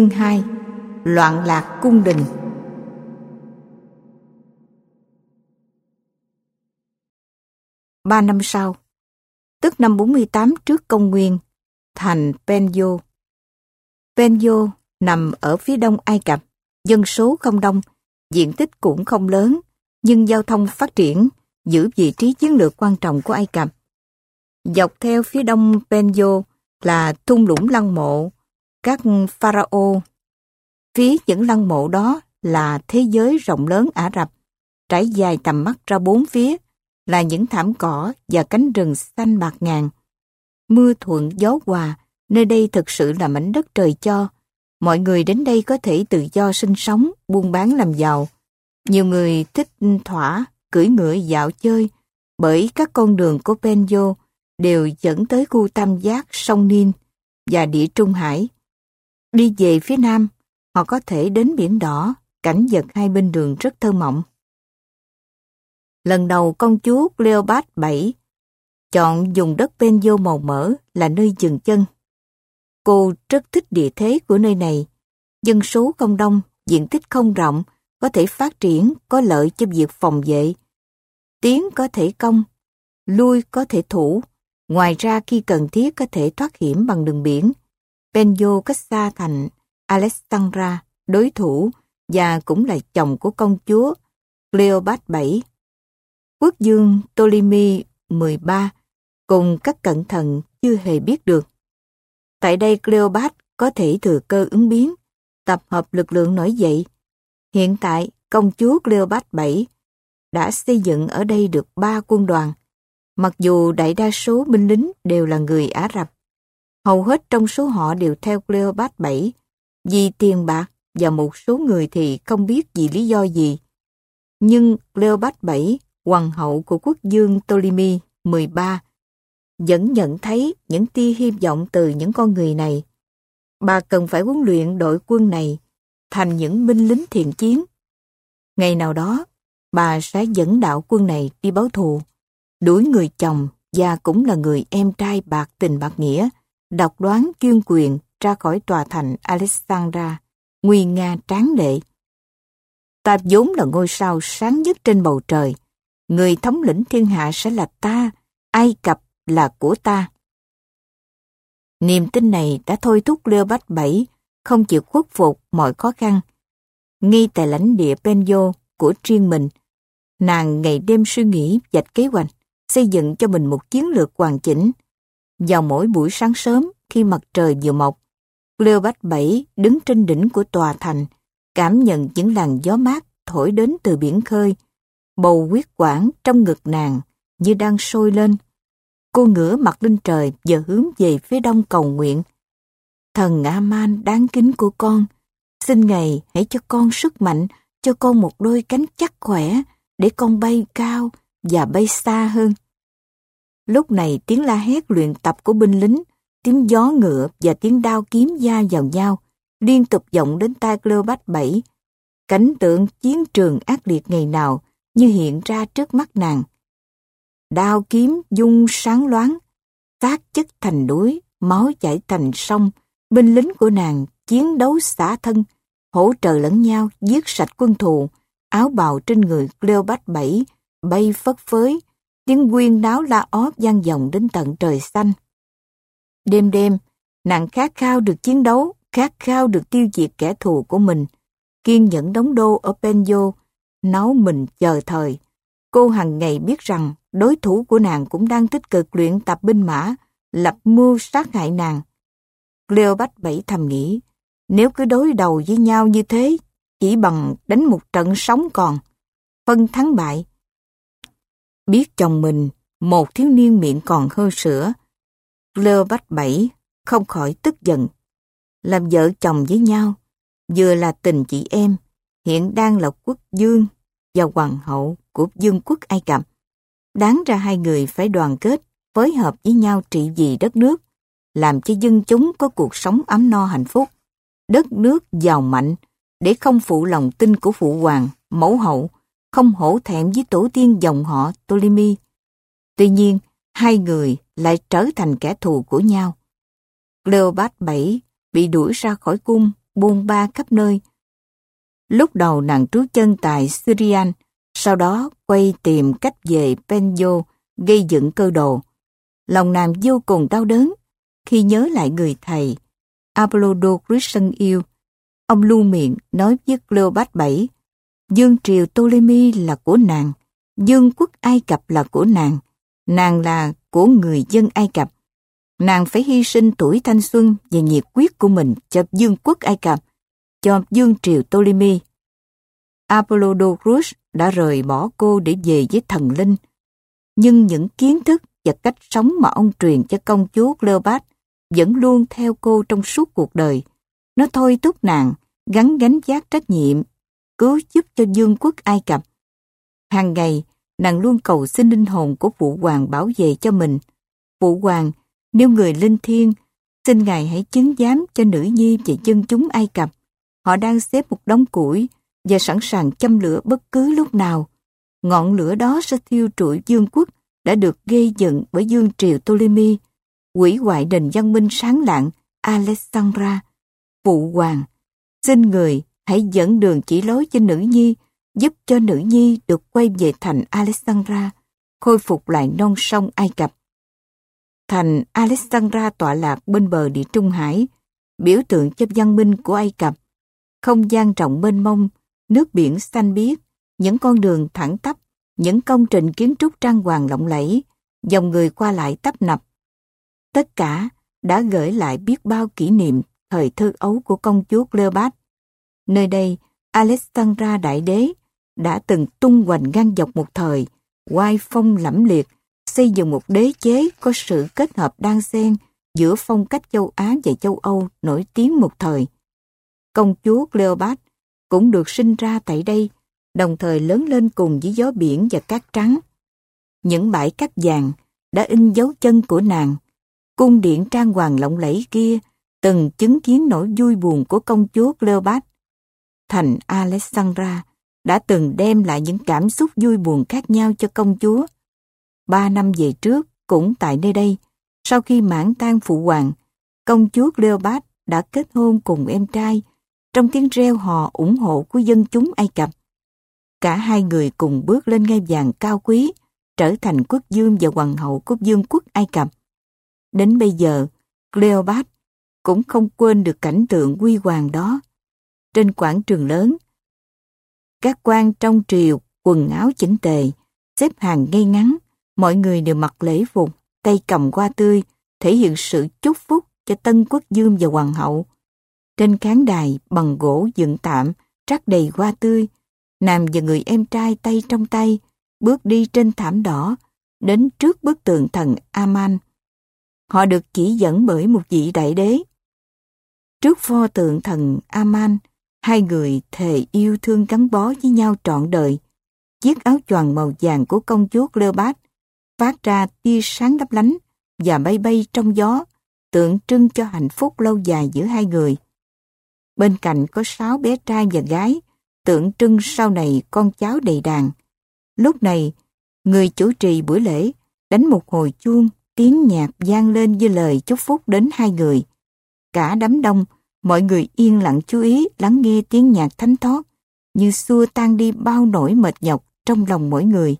Chương 2 Loạn lạc cung đình Ba năm sau, tức năm 48 trước công nguyên, thành Penjo. Penjo nằm ở phía đông Ai Cập, dân số không đông, diện tích cũng không lớn, nhưng giao thông phát triển, giữ vị trí chiến lược quan trọng của Ai Cập. Dọc theo phía đông Penjo là thung lũng lăng mộ, các pharaoh. Phía những lăng mộ đó là thế giới rộng lớn Ả Rập, trải dài tầm mắt ra bốn phía, là những thảm cỏ và cánh rừng xanh bạc ngàn. Mưa thuận gió hòa, nơi đây thực sự là mảnh đất trời cho. Mọi người đến đây có thể tự do sinh sống, buôn bán làm giàu. Nhiều người thích thỏa, cưỡi ngựa dạo chơi, bởi các con đường của Penjo đều dẫn tới khu tam giác sông Nin và địa Trung Hải. Đi về phía nam, họ có thể đến biển đỏ, cảnh vật hai bên đường rất thơ mộng. Lần đầu công chúa Cleopat VII chọn dùng đất Penjo màu mỡ là nơi dừng chân. Cô rất thích địa thế của nơi này. Dân số không đông, diện tích không rộng, có thể phát triển, có lợi cho việc phòng vệ. Tiến có thể công, lui có thể thủ. Ngoài ra khi cần thiết có thể thoát hiểm bằng đường biển. Penjo cách xa thành Alexandra, đối thủ và cũng là chồng của công chúa Cleopat VII. Quốc dương Ptolemy 13 cùng các cẩn thận chưa hề biết được. Tại đây Cleopat có thể thừa cơ ứng biến, tập hợp lực lượng nổi dậy. Hiện tại, công chúa Cleopat VII đã xây dựng ở đây được ba quân đoàn, mặc dù đại đa số binh lính đều là người Ả Rập. Hầu hết trong số họ đều theo Cleopat 7, vì tiền bạc và một số người thì không biết vì lý do gì. Nhưng Cleopat 7, hoàng hậu của quốc dương Ptolemy 13, vẫn nhận thấy những tia hy vọng từ những con người này. Bà cần phải huấn luyện đội quân này thành những binh lính thiện chiến. Ngày nào đó, bà sẽ dẫn đạo quân này đi báo thù, đuổi người chồng và cũng là người em trai bạc tình bạc nghĩa đọc đoán chuyên quyền ra khỏi tòa thành Alexandra, nguy nga tráng lệ. Ta vốn là ngôi sao sáng nhất trên bầu trời. Người thống lĩnh thiên hạ sẽ là ta, Ai Cập là của ta. Niềm tin này đã thôi thúc Cleopat bảy không chịu khuất phục mọi khó khăn. Ngay tại lãnh địa Penjo của riêng mình, nàng ngày đêm suy nghĩ dạch kế hoạch, xây dựng cho mình một chiến lược hoàn chỉnh, vào mỗi buổi sáng sớm khi mặt trời vừa mọc, Cleopat bảy đứng trên đỉnh của tòa thành, cảm nhận những làn gió mát thổi đến từ biển khơi. Bầu huyết quản trong ngực nàng như đang sôi lên. Cô ngửa mặt lên trời giờ hướng về phía đông cầu nguyện. Thần A-man đáng kính của con, xin Ngài hãy cho con sức mạnh, cho con một đôi cánh chắc khỏe để con bay cao và bay xa hơn. Lúc này tiếng la hét luyện tập của binh lính, tiếng gió ngựa và tiếng đao kiếm da vào nhau, liên tục vọng đến tai Cleopat bảy. Cảnh tượng chiến trường ác liệt ngày nào như hiện ra trước mắt nàng. Đao kiếm dung sáng loáng, xác chất thành núi, máu chảy thành sông, binh lính của nàng chiến đấu xả thân, hỗ trợ lẫn nhau giết sạch quân thù, áo bào trên người Cleopat bảy bay phất phới, tiếng quyên náo la ó vang vọng đến tận trời xanh. Đêm đêm, nàng khát khao được chiến đấu, khát khao được tiêu diệt kẻ thù của mình. Kiên nhẫn đóng đô ở Penjo, nấu mình chờ thời. Cô hằng ngày biết rằng đối thủ của nàng cũng đang tích cực luyện tập binh mã, lập mưu sát hại nàng. Cleopat bảy thầm nghĩ, nếu cứ đối đầu với nhau như thế, chỉ bằng đánh một trận sống còn, phân thắng bại, Biết chồng mình một thiếu niên miệng còn hơi sữa. lơ bách bảy không khỏi tức giận. Làm vợ chồng với nhau, vừa là tình chị em, hiện đang là quốc dương và hoàng hậu của dương quốc Ai Cập. Đáng ra hai người phải đoàn kết, phối hợp với nhau trị vì đất nước, làm cho dân chúng có cuộc sống ấm no hạnh phúc. Đất nước giàu mạnh, để không phụ lòng tin của phụ hoàng, mẫu hậu, không hổ thẹn với tổ tiên dòng họ Ptolemy. Tuy nhiên, hai người lại trở thành kẻ thù của nhau. Cleopat bảy bị đuổi ra khỏi cung, buôn ba khắp nơi. Lúc đầu nàng trú chân tại Syrian, sau đó quay tìm cách về Penjo gây dựng cơ đồ. Lòng nàng vô cùng đau đớn khi nhớ lại người thầy Apollodorus sân yêu. Ông lưu miệng nói với Cleopat bảy Dương triều Ptolemy là của nàng, Dương quốc Ai Cập là của nàng, nàng là của người dân Ai Cập. Nàng phải hy sinh tuổi thanh xuân và nhiệt quyết của mình cho Dương quốc Ai Cập, cho Dương triều Ptolemy. Apollodorus đã rời bỏ cô để về với thần linh. Nhưng những kiến thức và cách sống mà ông truyền cho công chúa Cleopat vẫn luôn theo cô trong suốt cuộc đời. Nó thôi thúc nàng gắn gánh giác trách nhiệm cứu giúp cho dương quốc Ai Cập. Hàng ngày, nàng luôn cầu xin linh hồn của phụ hoàng bảo vệ cho mình. Phụ hoàng, nếu người linh thiên xin ngài hãy chứng giám cho nữ nhi và dân chúng Ai Cập. Họ đang xếp một đống củi và sẵn sàng châm lửa bất cứ lúc nào. Ngọn lửa đó sẽ thiêu trụi dương quốc đã được gây dựng bởi dương triều Ptolemy, quỷ hoại nền văn minh sáng lạng Alexandra. Phụ hoàng, xin người hãy dẫn đường chỉ lối cho nữ nhi, giúp cho nữ nhi được quay về thành Alexandra, khôi phục lại non sông Ai Cập. Thành Alexandra tọa lạc bên bờ địa Trung Hải, biểu tượng cho văn minh của Ai Cập. Không gian rộng mênh mông, nước biển xanh biếc, những con đường thẳng tắp, những công trình kiến trúc trang hoàng lộng lẫy, dòng người qua lại tấp nập. Tất cả đã gửi lại biết bao kỷ niệm thời thơ ấu của công chúa Cleopatra. Nơi đây, Alexandra Đại Đế đã từng tung hoành ngang dọc một thời, oai phong lẫm liệt, xây dựng một đế chế có sự kết hợp đan xen giữa phong cách châu Á và châu Âu nổi tiếng một thời. Công chúa cleopatra cũng được sinh ra tại đây, đồng thời lớn lên cùng với gió biển và cát trắng. Những bãi cát vàng đã in dấu chân của nàng. Cung điện trang hoàng lộng lẫy kia từng chứng kiến nỗi vui buồn của công chúa cleopatra thành Alexandra đã từng đem lại những cảm xúc vui buồn khác nhau cho công chúa. Ba năm về trước, cũng tại nơi đây, sau khi mãn tang phụ hoàng, công chúa Cleopat đã kết hôn cùng em trai trong tiếng reo hò ủng hộ của dân chúng Ai Cập. Cả hai người cùng bước lên ngai vàng cao quý, trở thành quốc dương và hoàng hậu của dương quốc Ai Cập. Đến bây giờ, Cleopat cũng không quên được cảnh tượng quy hoàng đó trên quảng trường lớn. Các quan trong triều quần áo chỉnh tề, xếp hàng ngay ngắn, mọi người đều mặc lễ phục, tay cầm hoa tươi, thể hiện sự chúc phúc cho tân quốc dương và hoàng hậu. Trên khán đài bằng gỗ dựng tạm, trắc đầy hoa tươi, nam và người em trai tay trong tay, bước đi trên thảm đỏ, đến trước bức tượng thần Aman. Họ được chỉ dẫn bởi một vị đại đế. Trước pho tượng thần Aman, Hai người thề yêu thương gắn bó với nhau trọn đời. Chiếc áo choàng màu vàng của công chúa Cleopat phát ra tia sáng lấp lánh và bay bay trong gió, tượng trưng cho hạnh phúc lâu dài giữa hai người. Bên cạnh có sáu bé trai và gái, tượng trưng sau này con cháu đầy đàn. Lúc này, người chủ trì buổi lễ đánh một hồi chuông, tiếng nhạc vang lên với lời chúc phúc đến hai người. Cả đám đông Mọi người yên lặng chú ý lắng nghe tiếng nhạc thánh thót, như xua tan đi bao nỗi mệt nhọc trong lòng mỗi người.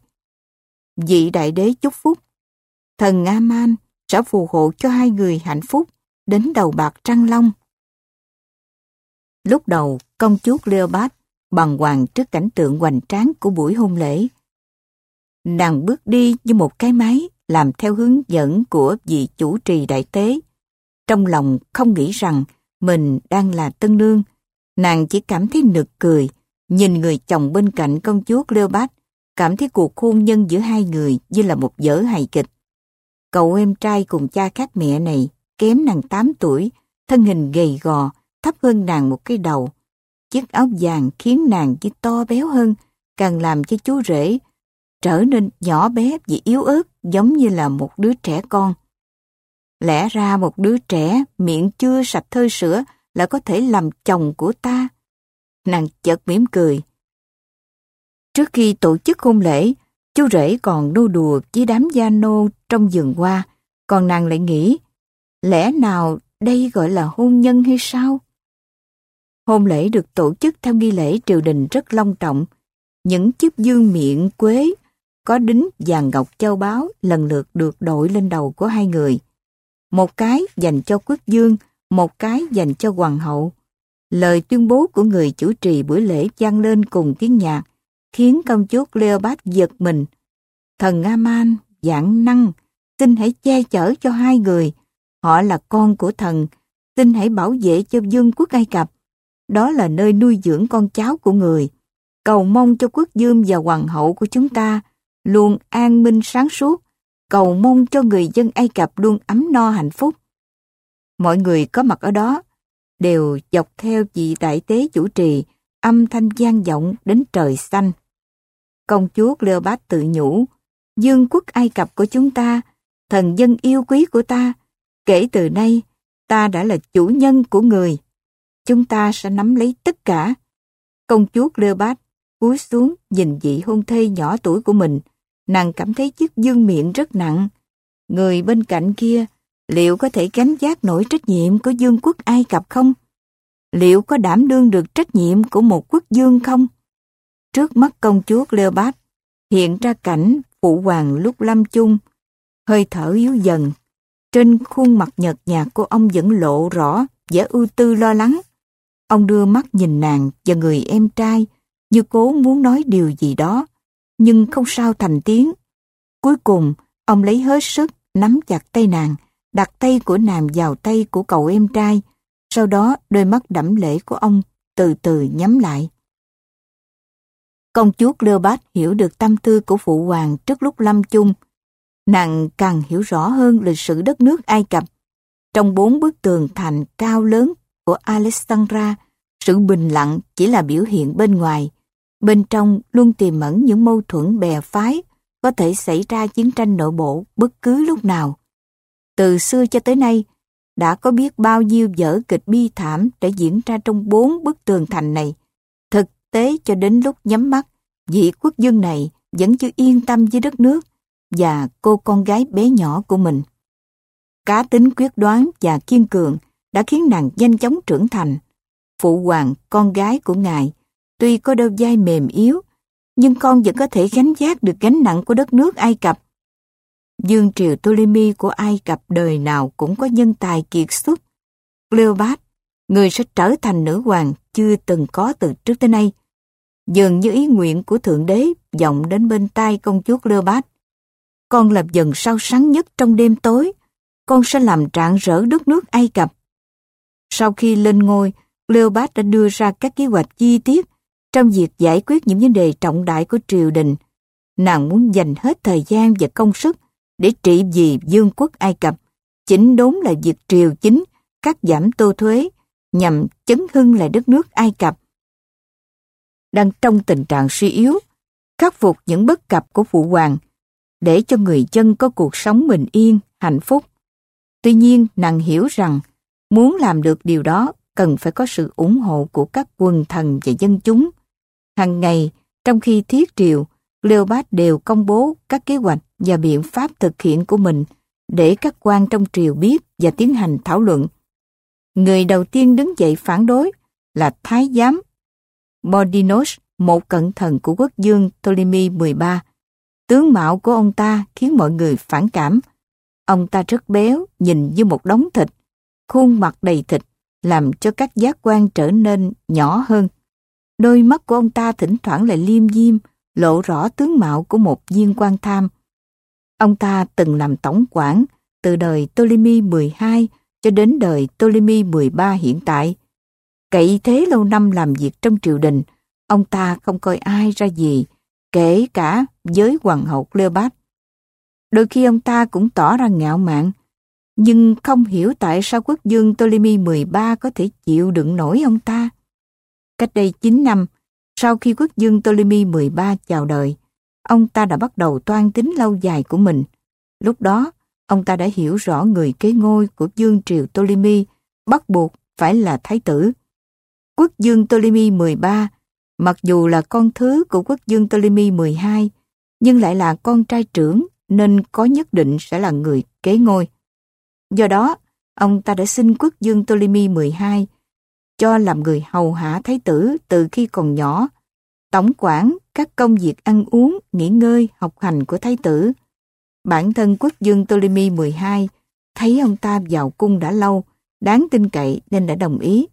Vị đại đế chúc phúc, thần aman sẽ phù hộ cho hai người hạnh phúc đến đầu bạc trăng long. Lúc đầu, công chúa Cleopat bằng hoàng trước cảnh tượng hoành tráng của buổi hôn lễ. Nàng bước đi như một cái máy làm theo hướng dẫn của vị chủ trì đại tế. Trong lòng không nghĩ rằng mình đang là tân nương, nàng chỉ cảm thấy nực cười, nhìn người chồng bên cạnh công chúa Cleopat, cảm thấy cuộc hôn nhân giữa hai người như là một dở hài kịch. Cậu em trai cùng cha khác mẹ này kém nàng 8 tuổi, thân hình gầy gò, thấp hơn nàng một cái đầu. Chiếc áo vàng khiến nàng chỉ to béo hơn, càng làm cho chú rể trở nên nhỏ bé và yếu ớt giống như là một đứa trẻ con. Lẽ ra một đứa trẻ miệng chưa sạch thơi sữa là có thể làm chồng của ta. Nàng chợt mỉm cười. Trước khi tổ chức hôn lễ, chú rể còn nô đùa với đám gia nô trong vườn hoa, còn nàng lại nghĩ, lẽ nào đây gọi là hôn nhân hay sao? Hôn lễ được tổ chức theo nghi lễ triều đình rất long trọng. Những chiếc dương miệng quế có đính vàng ngọc châu báu lần lượt được đội lên đầu của hai người. Một cái dành cho quốc dương, một cái dành cho hoàng hậu. Lời tuyên bố của người chủ trì buổi lễ vang lên cùng tiếng nhạc, khiến công chúa Cleopat giật mình. Thần Aman, dạng năng, xin hãy che chở cho hai người. Họ là con của thần, xin hãy bảo vệ cho dương quốc Ai Cập. Đó là nơi nuôi dưỡng con cháu của người. Cầu mong cho quốc dương và hoàng hậu của chúng ta luôn an minh sáng suốt, cầu mong cho người dân Ai Cập luôn ấm no hạnh phúc. Mọi người có mặt ở đó đều dọc theo vị đại tế chủ trì, âm thanh gian vọng đến trời xanh. Công chúa Cleopat tự nhủ, dương quốc Ai Cập của chúng ta, thần dân yêu quý của ta, kể từ nay ta đã là chủ nhân của người. Chúng ta sẽ nắm lấy tất cả. Công chúa Cleopat cúi xuống nhìn vị hôn thê nhỏ tuổi của mình, nàng cảm thấy chiếc dương miệng rất nặng. Người bên cạnh kia, liệu có thể gánh giác nổi trách nhiệm của dương quốc Ai Cập không? Liệu có đảm đương được trách nhiệm của một quốc dương không? Trước mắt công chúa Cleopat hiện ra cảnh phụ hoàng lúc lâm chung, hơi thở yếu dần. Trên khuôn mặt nhợt nhạt của ông vẫn lộ rõ vẻ ưu tư lo lắng. Ông đưa mắt nhìn nàng và người em trai như cố muốn nói điều gì đó nhưng không sao thành tiếng. Cuối cùng, ông lấy hết sức, nắm chặt tay nàng, đặt tay của nàng vào tay của cậu em trai, sau đó đôi mắt đẫm lễ của ông từ từ nhắm lại. Công chúa Cleopat hiểu được tâm tư của phụ hoàng trước lúc lâm chung. Nàng càng hiểu rõ hơn lịch sử đất nước Ai Cập. Trong bốn bức tường thành cao lớn của Alexandra, sự bình lặng chỉ là biểu hiện bên ngoài, Bên trong luôn tiềm ẩn những mâu thuẫn bè phái, có thể xảy ra chiến tranh nội bộ bất cứ lúc nào. Từ xưa cho tới nay, đã có biết bao nhiêu vở kịch bi thảm đã diễn ra trong bốn bức tường thành này. Thực tế cho đến lúc nhắm mắt, vị quốc dân này vẫn chưa yên tâm với đất nước và cô con gái bé nhỏ của mình. Cá tính quyết đoán và kiên cường đã khiến nàng nhanh chóng trưởng thành. Phụ hoàng, con gái của ngài, Tuy có đôi vai mềm yếu, nhưng con vẫn có thể gánh vác được gánh nặng của đất nước Ai Cập. Dương triều Ptolemy của Ai Cập đời nào cũng có nhân tài kiệt xuất. Cleopat, người sẽ trở thành nữ hoàng chưa từng có từ trước tới nay. Dường như ý nguyện của Thượng Đế vọng đến bên tai công chúa Cleopat. Con lập dần sao sáng nhất trong đêm tối, con sẽ làm trạng rỡ đất nước Ai Cập. Sau khi lên ngôi, Cleopat đã đưa ra các kế hoạch chi tiết trong việc giải quyết những vấn đề trọng đại của triều đình, nàng muốn dành hết thời gian và công sức để trị vì dương quốc Ai Cập, chính đốn là việc triều chính, cắt giảm tô thuế, nhằm chấn hưng lại đất nước Ai Cập. Đang trong tình trạng suy yếu, khắc phục những bất cập của phụ hoàng, để cho người dân có cuộc sống bình yên, hạnh phúc. Tuy nhiên, nàng hiểu rằng, muốn làm được điều đó cần phải có sự ủng hộ của các quần thần và dân chúng. Hằng ngày, trong khi thiết triều, Cleopat đều công bố các kế hoạch và biện pháp thực hiện của mình để các quan trong triều biết và tiến hành thảo luận. Người đầu tiên đứng dậy phản đối là Thái giám Bodinos, một cận thần của quốc dương Ptolemy 13. Tướng mạo của ông ta khiến mọi người phản cảm. Ông ta rất béo, nhìn như một đống thịt, khuôn mặt đầy thịt, làm cho các giác quan trở nên nhỏ hơn. Đôi mắt của ông ta thỉnh thoảng lại liêm diêm, lộ rõ tướng mạo của một viên quan tham. Ông ta từng làm tổng quản từ đời Ptolemy 12 cho đến đời Ptolemy 13 hiện tại. Cậy thế lâu năm làm việc trong triều đình, ông ta không coi ai ra gì, kể cả với hoàng hậu Cleopat. Đôi khi ông ta cũng tỏ ra ngạo mạn, nhưng không hiểu tại sao quốc dương Ptolemy 13 có thể chịu đựng nổi ông ta. Cách đây 9 năm, sau khi quốc dương Ptolemy 13 chào đời, ông ta đã bắt đầu toan tính lâu dài của mình. Lúc đó, ông ta đã hiểu rõ người kế ngôi của dương triều Ptolemy bắt buộc phải là thái tử. Quốc dương Ptolemy 13, mặc dù là con thứ của quốc dương Ptolemy 12, nhưng lại là con trai trưởng nên có nhất định sẽ là người kế ngôi. Do đó, ông ta đã xin quốc dương Ptolemy 12 cho làm người hầu hạ thái tử từ khi còn nhỏ, tổng quản các công việc ăn uống, nghỉ ngơi, học hành của thái tử. Bản thân quốc dương Ptolemy 12 thấy ông ta vào cung đã lâu, đáng tin cậy nên đã đồng ý.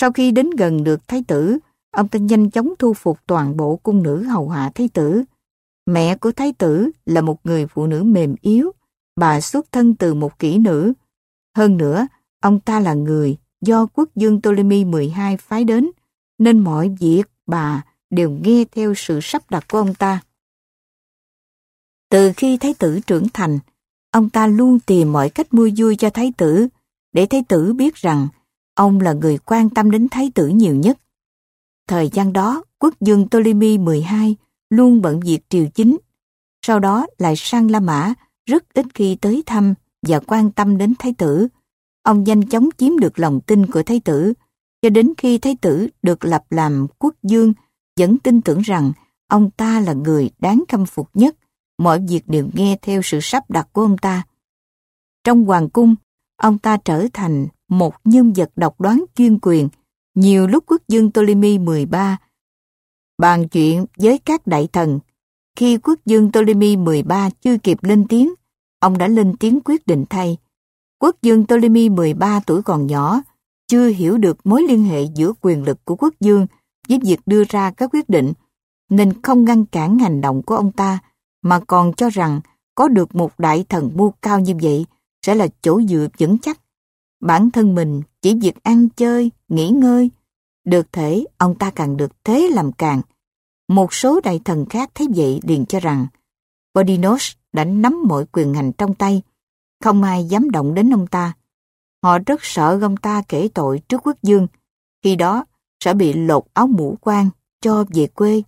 Sau khi đến gần được thái tử, ông ta nhanh chóng thu phục toàn bộ cung nữ hầu hạ thái tử. Mẹ của thái tử là một người phụ nữ mềm yếu, bà xuất thân từ một kỹ nữ. Hơn nữa, ông ta là người do quốc dương Ptolemy 12 phái đến, nên mọi việc bà đều nghe theo sự sắp đặt của ông ta. Từ khi thái tử trưởng thành, ông ta luôn tìm mọi cách mua vui cho thái tử, để thái tử biết rằng ông là người quan tâm đến thái tử nhiều nhất. Thời gian đó, quốc dương Ptolemy 12 luôn bận việc triều chính, sau đó lại sang La Mã, rất ít khi tới thăm và quan tâm đến thái tử. Ông nhanh chóng chiếm được lòng tin của thái tử, cho đến khi thái tử được lập làm quốc dương, vẫn tin tưởng rằng ông ta là người đáng khâm phục nhất, mọi việc đều nghe theo sự sắp đặt của ông ta. Trong hoàng cung, ông ta trở thành một nhân vật độc đoán chuyên quyền, nhiều lúc quốc dương Ptolemy 13 bàn chuyện với các đại thần. Khi quốc dương Ptolemy 13 chưa kịp lên tiếng, ông đã lên tiếng quyết định thay. Quốc dương Ptolemy 13 tuổi còn nhỏ, chưa hiểu được mối liên hệ giữa quyền lực của quốc dương với việc đưa ra các quyết định, nên không ngăn cản hành động của ông ta, mà còn cho rằng có được một đại thần mưu cao như vậy sẽ là chỗ dựa vững chắc. Bản thân mình chỉ việc ăn chơi, nghỉ ngơi. Được thể, ông ta càng được thế làm càng. Một số đại thần khác thấy vậy liền cho rằng Bodinos đã nắm mọi quyền hành trong tay, không ai dám động đến ông ta. Họ rất sợ ông ta kể tội trước quốc dương, khi đó sẽ bị lột áo mũ quan cho về quê.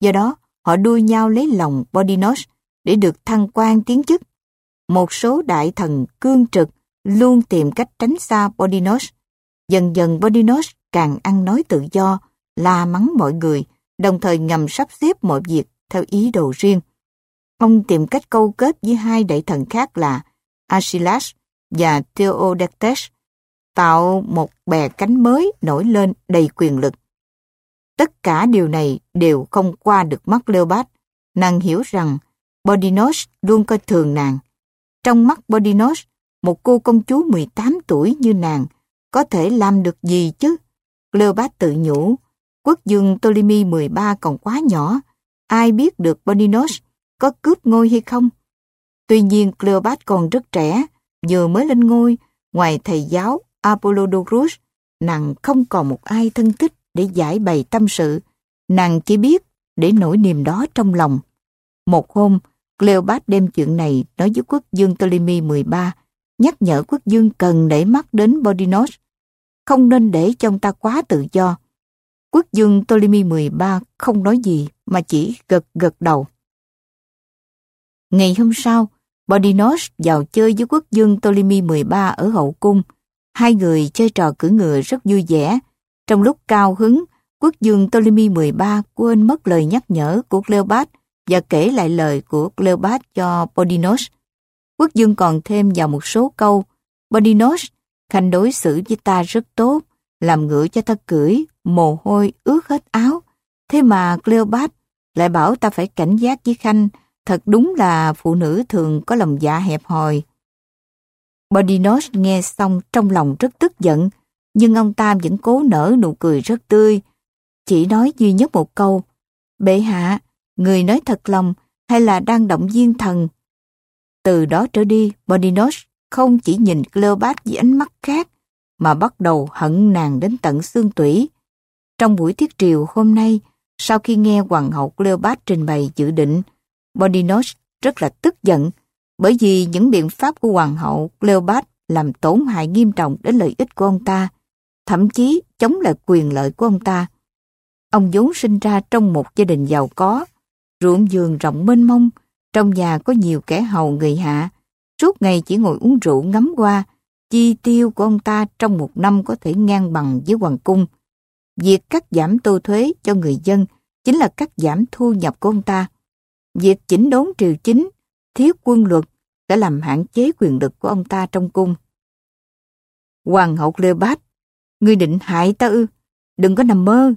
Do đó, họ đua nhau lấy lòng Bodinos để được thăng quan tiến chức. Một số đại thần cương trực luôn tìm cách tránh xa Bodinos. Dần dần Bodinos càng ăn nói tự do, la mắng mọi người, đồng thời ngầm sắp xếp mọi việc theo ý đồ riêng. Ông tìm cách câu kết với hai đại thần khác là Achilles và Theodectes, tạo một bè cánh mới nổi lên đầy quyền lực. Tất cả điều này đều không qua được mắt Leopold. Nàng hiểu rằng Bodinos luôn coi thường nàng. Trong mắt Bodinos, một cô công chúa 18 tuổi như nàng có thể làm được gì chứ? Cleopat tự nhủ, quốc dương Ptolemy 13 còn quá nhỏ, ai biết được Bodinos có cướp ngôi hay không? Tuy nhiên Cleopat còn rất trẻ, vừa mới lên ngôi, ngoài thầy giáo Apollodorus, nàng không còn một ai thân thích để giải bày tâm sự, nàng chỉ biết để nỗi niềm đó trong lòng. Một hôm, Cleopat đem chuyện này nói với quốc dương Ptolemy 13, nhắc nhở quốc dương cần để mắt đến Bodinos, không nên để cho ông ta quá tự do. Quốc dương Ptolemy 13 không nói gì mà chỉ gật gật đầu. Ngày hôm sau, Bodinos vào chơi với quốc dương Ptolemy 13 ở hậu cung. Hai người chơi trò cưỡi ngựa rất vui vẻ. Trong lúc cao hứng, quốc dương Ptolemy 13 quên mất lời nhắc nhở của Cleopat và kể lại lời của Cleopat cho Bodinos. Quốc dương còn thêm vào một số câu. Bodinos, khanh đối xử với ta rất tốt, làm ngựa cho ta cưỡi, mồ hôi ướt hết áo. Thế mà Cleopat lại bảo ta phải cảnh giác với khanh, thật đúng là phụ nữ thường có lòng dạ hẹp hòi. Bodinos nghe xong trong lòng rất tức giận, nhưng ông ta vẫn cố nở nụ cười rất tươi. Chỉ nói duy nhất một câu, bệ hạ, người nói thật lòng hay là đang động viên thần. Từ đó trở đi, Bodinos không chỉ nhìn Cleopat với ánh mắt khác, mà bắt đầu hận nàng đến tận xương tủy. Trong buổi tiết triều hôm nay, Sau khi nghe Hoàng hậu Cleopat trình bày dự định, Bodinos rất là tức giận bởi vì những biện pháp của Hoàng hậu Cleopat làm tổn hại nghiêm trọng đến lợi ích của ông ta, thậm chí chống lại quyền lợi của ông ta. Ông vốn sinh ra trong một gia đình giàu có, ruộng vườn rộng mênh mông, trong nhà có nhiều kẻ hầu người hạ, suốt ngày chỉ ngồi uống rượu ngắm qua, chi tiêu của ông ta trong một năm có thể ngang bằng với hoàng cung. Việc cắt giảm tô thuế cho người dân chính là cắt giảm thu nhập của ông ta. Việc chỉnh đốn triều chính, thiếu quân luật đã làm hạn chế quyền lực của ông ta trong cung. Hoàng hậu Cleopat, ngươi định hại ta ư? Đừng có nằm mơ.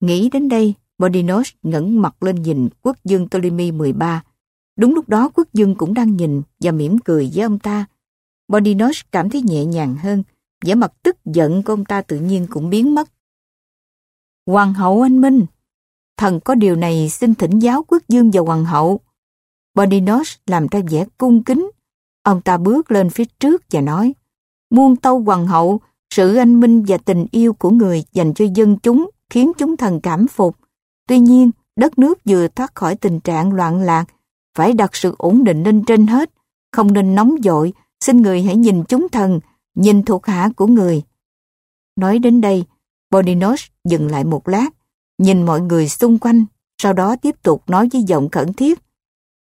Nghĩ đến đây, Bodinos ngẩng mặt lên nhìn quốc dương Ptolemy 13. Đúng lúc đó quốc dương cũng đang nhìn và mỉm cười với ông ta. Bodinos cảm thấy nhẹ nhàng hơn, vẻ mặt tức giận của ông ta tự nhiên cũng biến mất. Hoàng hậu anh Minh, thần có điều này xin thỉnh giáo quốc dương và hoàng hậu. Boninos làm ra vẻ cung kính. Ông ta bước lên phía trước và nói, muôn tâu hoàng hậu, sự anh minh và tình yêu của người dành cho dân chúng khiến chúng thần cảm phục. Tuy nhiên, đất nước vừa thoát khỏi tình trạng loạn lạc, phải đặt sự ổn định lên trên hết, không nên nóng vội, xin người hãy nhìn chúng thần, nhìn thuộc hạ của người. Nói đến đây, Boninos dừng lại một lát, nhìn mọi người xung quanh, sau đó tiếp tục nói với giọng khẩn thiết.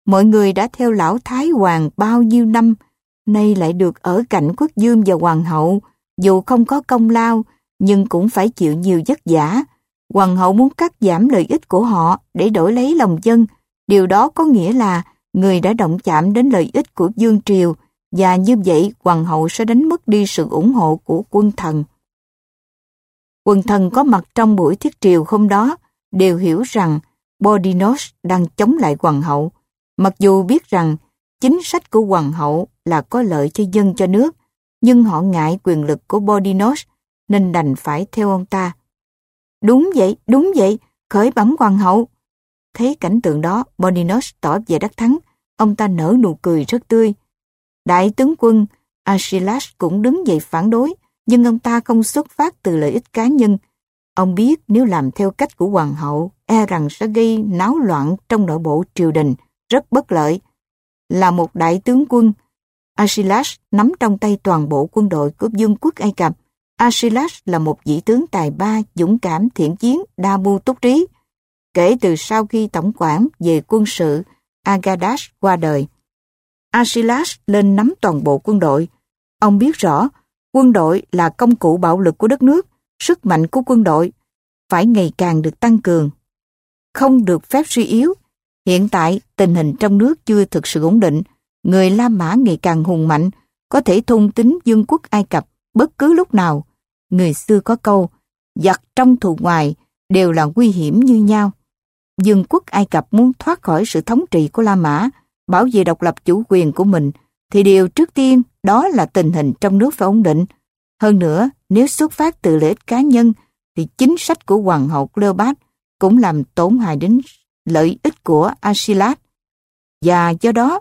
Mọi người đã theo lão Thái Hoàng bao nhiêu năm, nay lại được ở cạnh quốc dương và hoàng hậu, dù không có công lao, nhưng cũng phải chịu nhiều vất vả. Hoàng hậu muốn cắt giảm lợi ích của họ để đổi lấy lòng dân. Điều đó có nghĩa là người đã động chạm đến lợi ích của Dương Triều và như vậy hoàng hậu sẽ đánh mất đi sự ủng hộ của quân thần. Quân thần có mặt trong buổi thiết triều hôm đó đều hiểu rằng Bodinos đang chống lại hoàng hậu, mặc dù biết rằng chính sách của hoàng hậu là có lợi cho dân cho nước, nhưng họ ngại quyền lực của Bodinos nên đành phải theo ông ta. Đúng vậy, đúng vậy, khởi bẩm hoàng hậu. Thấy cảnh tượng đó, Bodinos tỏ vẻ đắc thắng, ông ta nở nụ cười rất tươi. Đại tướng quân Achilles cũng đứng dậy phản đối, nhưng ông ta không xuất phát từ lợi ích cá nhân. Ông biết nếu làm theo cách của hoàng hậu, e rằng sẽ gây náo loạn trong nội bộ triều đình, rất bất lợi. Là một đại tướng quân, Asilash nắm trong tay toàn bộ quân đội của vương quốc Ai Cập. Asilash là một vị tướng tài ba, dũng cảm, thiện chiến, đa mưu túc trí. Kể từ sau khi tổng quản về quân sự Agadash qua đời, Asilash lên nắm toàn bộ quân đội. Ông biết rõ, quân đội là công cụ bạo lực của đất nước, sức mạnh của quân đội phải ngày càng được tăng cường. Không được phép suy yếu. Hiện tại, tình hình trong nước chưa thực sự ổn định, người La Mã ngày càng hùng mạnh, có thể thôn tính dương quốc Ai Cập bất cứ lúc nào. Người xưa có câu, giặc trong thù ngoài đều là nguy hiểm như nhau. Dương quốc Ai Cập muốn thoát khỏi sự thống trị của La Mã, bảo vệ độc lập chủ quyền của mình, thì điều trước tiên đó là tình hình trong nước phải ổn định. Hơn nữa, nếu xuất phát từ lợi ích cá nhân, thì chính sách của Hoàng hậu Cleopat cũng làm tổn hại đến lợi ích của Asilat. Và do đó,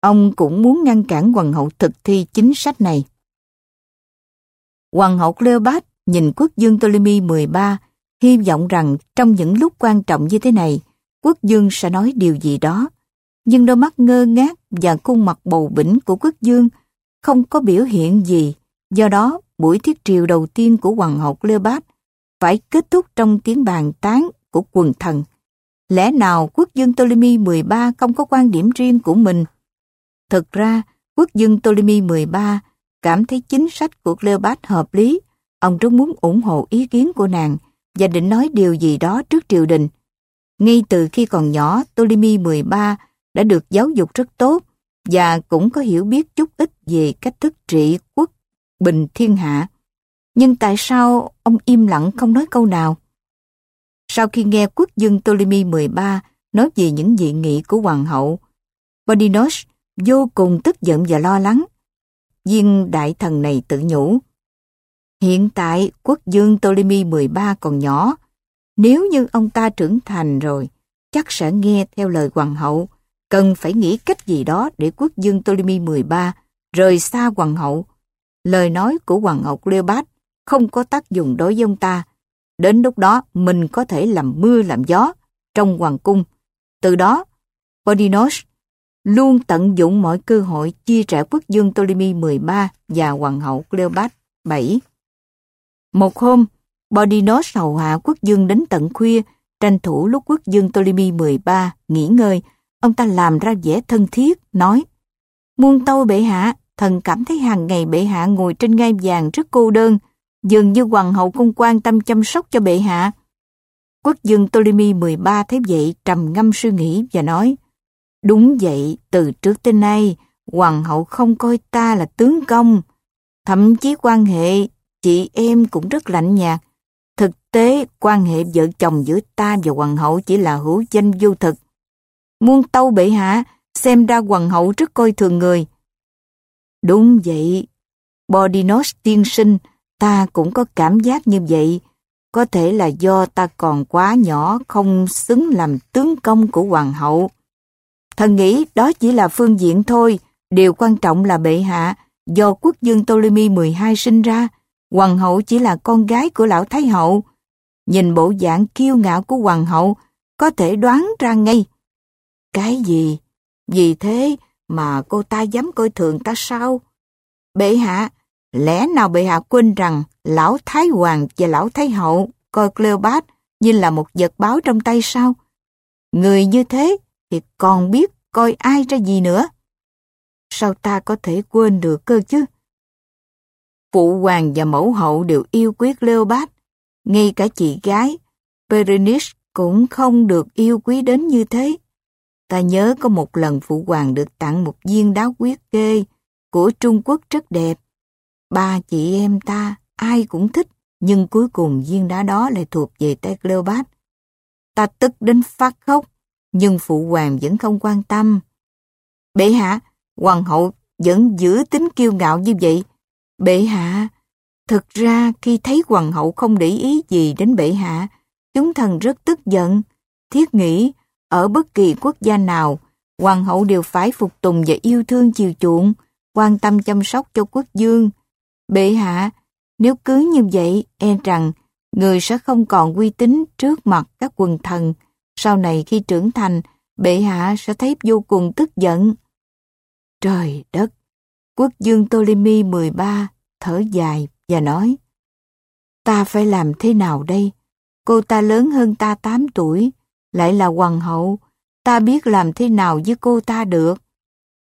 ông cũng muốn ngăn cản Hoàng hậu thực thi chính sách này. Hoàng hậu Cleopat nhìn quốc dương Ptolemy 13 hy vọng rằng trong những lúc quan trọng như thế này, quốc dương sẽ nói điều gì đó nhưng đôi mắt ngơ ngác và khuôn mặt bầu bỉnh của quốc dương không có biểu hiện gì. Do đó, buổi thiết triều đầu tiên của Hoàng hậu Cleopat phải kết thúc trong tiếng bàn tán của quần thần. Lẽ nào quốc dương Ptolemy 13 không có quan điểm riêng của mình? Thực ra, quốc dương Ptolemy 13 cảm thấy chính sách của Cleopat hợp lý. Ông rất muốn ủng hộ ý kiến của nàng và định nói điều gì đó trước triều đình. Ngay từ khi còn nhỏ, Ptolemy 13 đã được giáo dục rất tốt và cũng có hiểu biết chút ít về cách thức trị quốc bình thiên hạ. Nhưng tại sao ông im lặng không nói câu nào? Sau khi nghe quốc dương Ptolemy 13 nói về những dị nghị của hoàng hậu, Bodinos vô cùng tức giận và lo lắng. Viên đại thần này tự nhủ. Hiện tại quốc dương Ptolemy 13 còn nhỏ, nếu như ông ta trưởng thành rồi, chắc sẽ nghe theo lời hoàng hậu cần phải nghĩ cách gì đó để quốc dương Ptolemy 13 rời xa hoàng hậu. Lời nói của hoàng hậu Cleopat không có tác dụng đối với ông ta. Đến lúc đó mình có thể làm mưa làm gió trong hoàng cung. Từ đó, Podinos luôn tận dụng mọi cơ hội chia rẽ quốc dương Ptolemy 13 và hoàng hậu Cleopat 7. Một hôm, Podinos hầu hạ quốc dương đến tận khuya, tranh thủ lúc quốc dương Ptolemy 13 nghỉ ngơi, ông ta làm ra vẻ thân thiết, nói Muôn tâu bệ hạ, thần cảm thấy hàng ngày bệ hạ ngồi trên ngai vàng rất cô đơn, dường như hoàng hậu không quan tâm chăm sóc cho bệ hạ. Quốc dương Ptolemy 13 thấy vậy trầm ngâm suy nghĩ và nói Đúng vậy, từ trước tới nay, hoàng hậu không coi ta là tướng công. Thậm chí quan hệ chị em cũng rất lạnh nhạt. Thực tế, quan hệ vợ chồng giữa ta và hoàng hậu chỉ là hữu danh vô thực. Muôn tâu bệ hạ, xem ra hoàng hậu rất coi thường người. Đúng vậy, Bodinos tiên sinh, ta cũng có cảm giác như vậy. Có thể là do ta còn quá nhỏ không xứng làm tướng công của hoàng hậu. Thần nghĩ đó chỉ là phương diện thôi, điều quan trọng là bệ hạ, do quốc dương Ptolemy 12 sinh ra, hoàng hậu chỉ là con gái của lão thái hậu. Nhìn bộ dạng kiêu ngạo của hoàng hậu, có thể đoán ra ngay. Cái gì? Vì thế mà cô ta dám coi thường ta sao? Bệ hạ, lẽ nào bệ hạ quên rằng lão thái hoàng và lão thái hậu coi Cleopat như là một vật báo trong tay sao? Người như thế thì còn biết coi ai ra gì nữa. Sao ta có thể quên được cơ chứ? Phụ hoàng và mẫu hậu đều yêu quý Cleopat, ngay cả chị gái, Berenice cũng không được yêu quý đến như thế. Ta nhớ có một lần phụ hoàng được tặng một viên đá quyết kê của Trung Quốc rất đẹp. Ba chị em ta ai cũng thích, nhưng cuối cùng viên đá đó lại thuộc về tay Cleopat. Ta tức đến phát khóc, nhưng phụ hoàng vẫn không quan tâm. Bệ hạ, hoàng hậu vẫn giữ tính kiêu ngạo như vậy. Bệ hạ, thực ra khi thấy hoàng hậu không để ý gì đến bệ hạ, chúng thần rất tức giận. Thiết nghĩ, ở bất kỳ quốc gia nào, hoàng hậu đều phải phục tùng và yêu thương chiều chuộng, quan tâm chăm sóc cho quốc dương. Bệ hạ, nếu cứ như vậy, e rằng người sẽ không còn uy tín trước mặt các quần thần. Sau này khi trưởng thành, bệ hạ sẽ thấy vô cùng tức giận. Trời đất! Quốc dương Ptolemy 13 thở dài và nói Ta phải làm thế nào đây? Cô ta lớn hơn ta 8 tuổi, lại là hoàng hậu. Ta biết làm thế nào với cô ta được.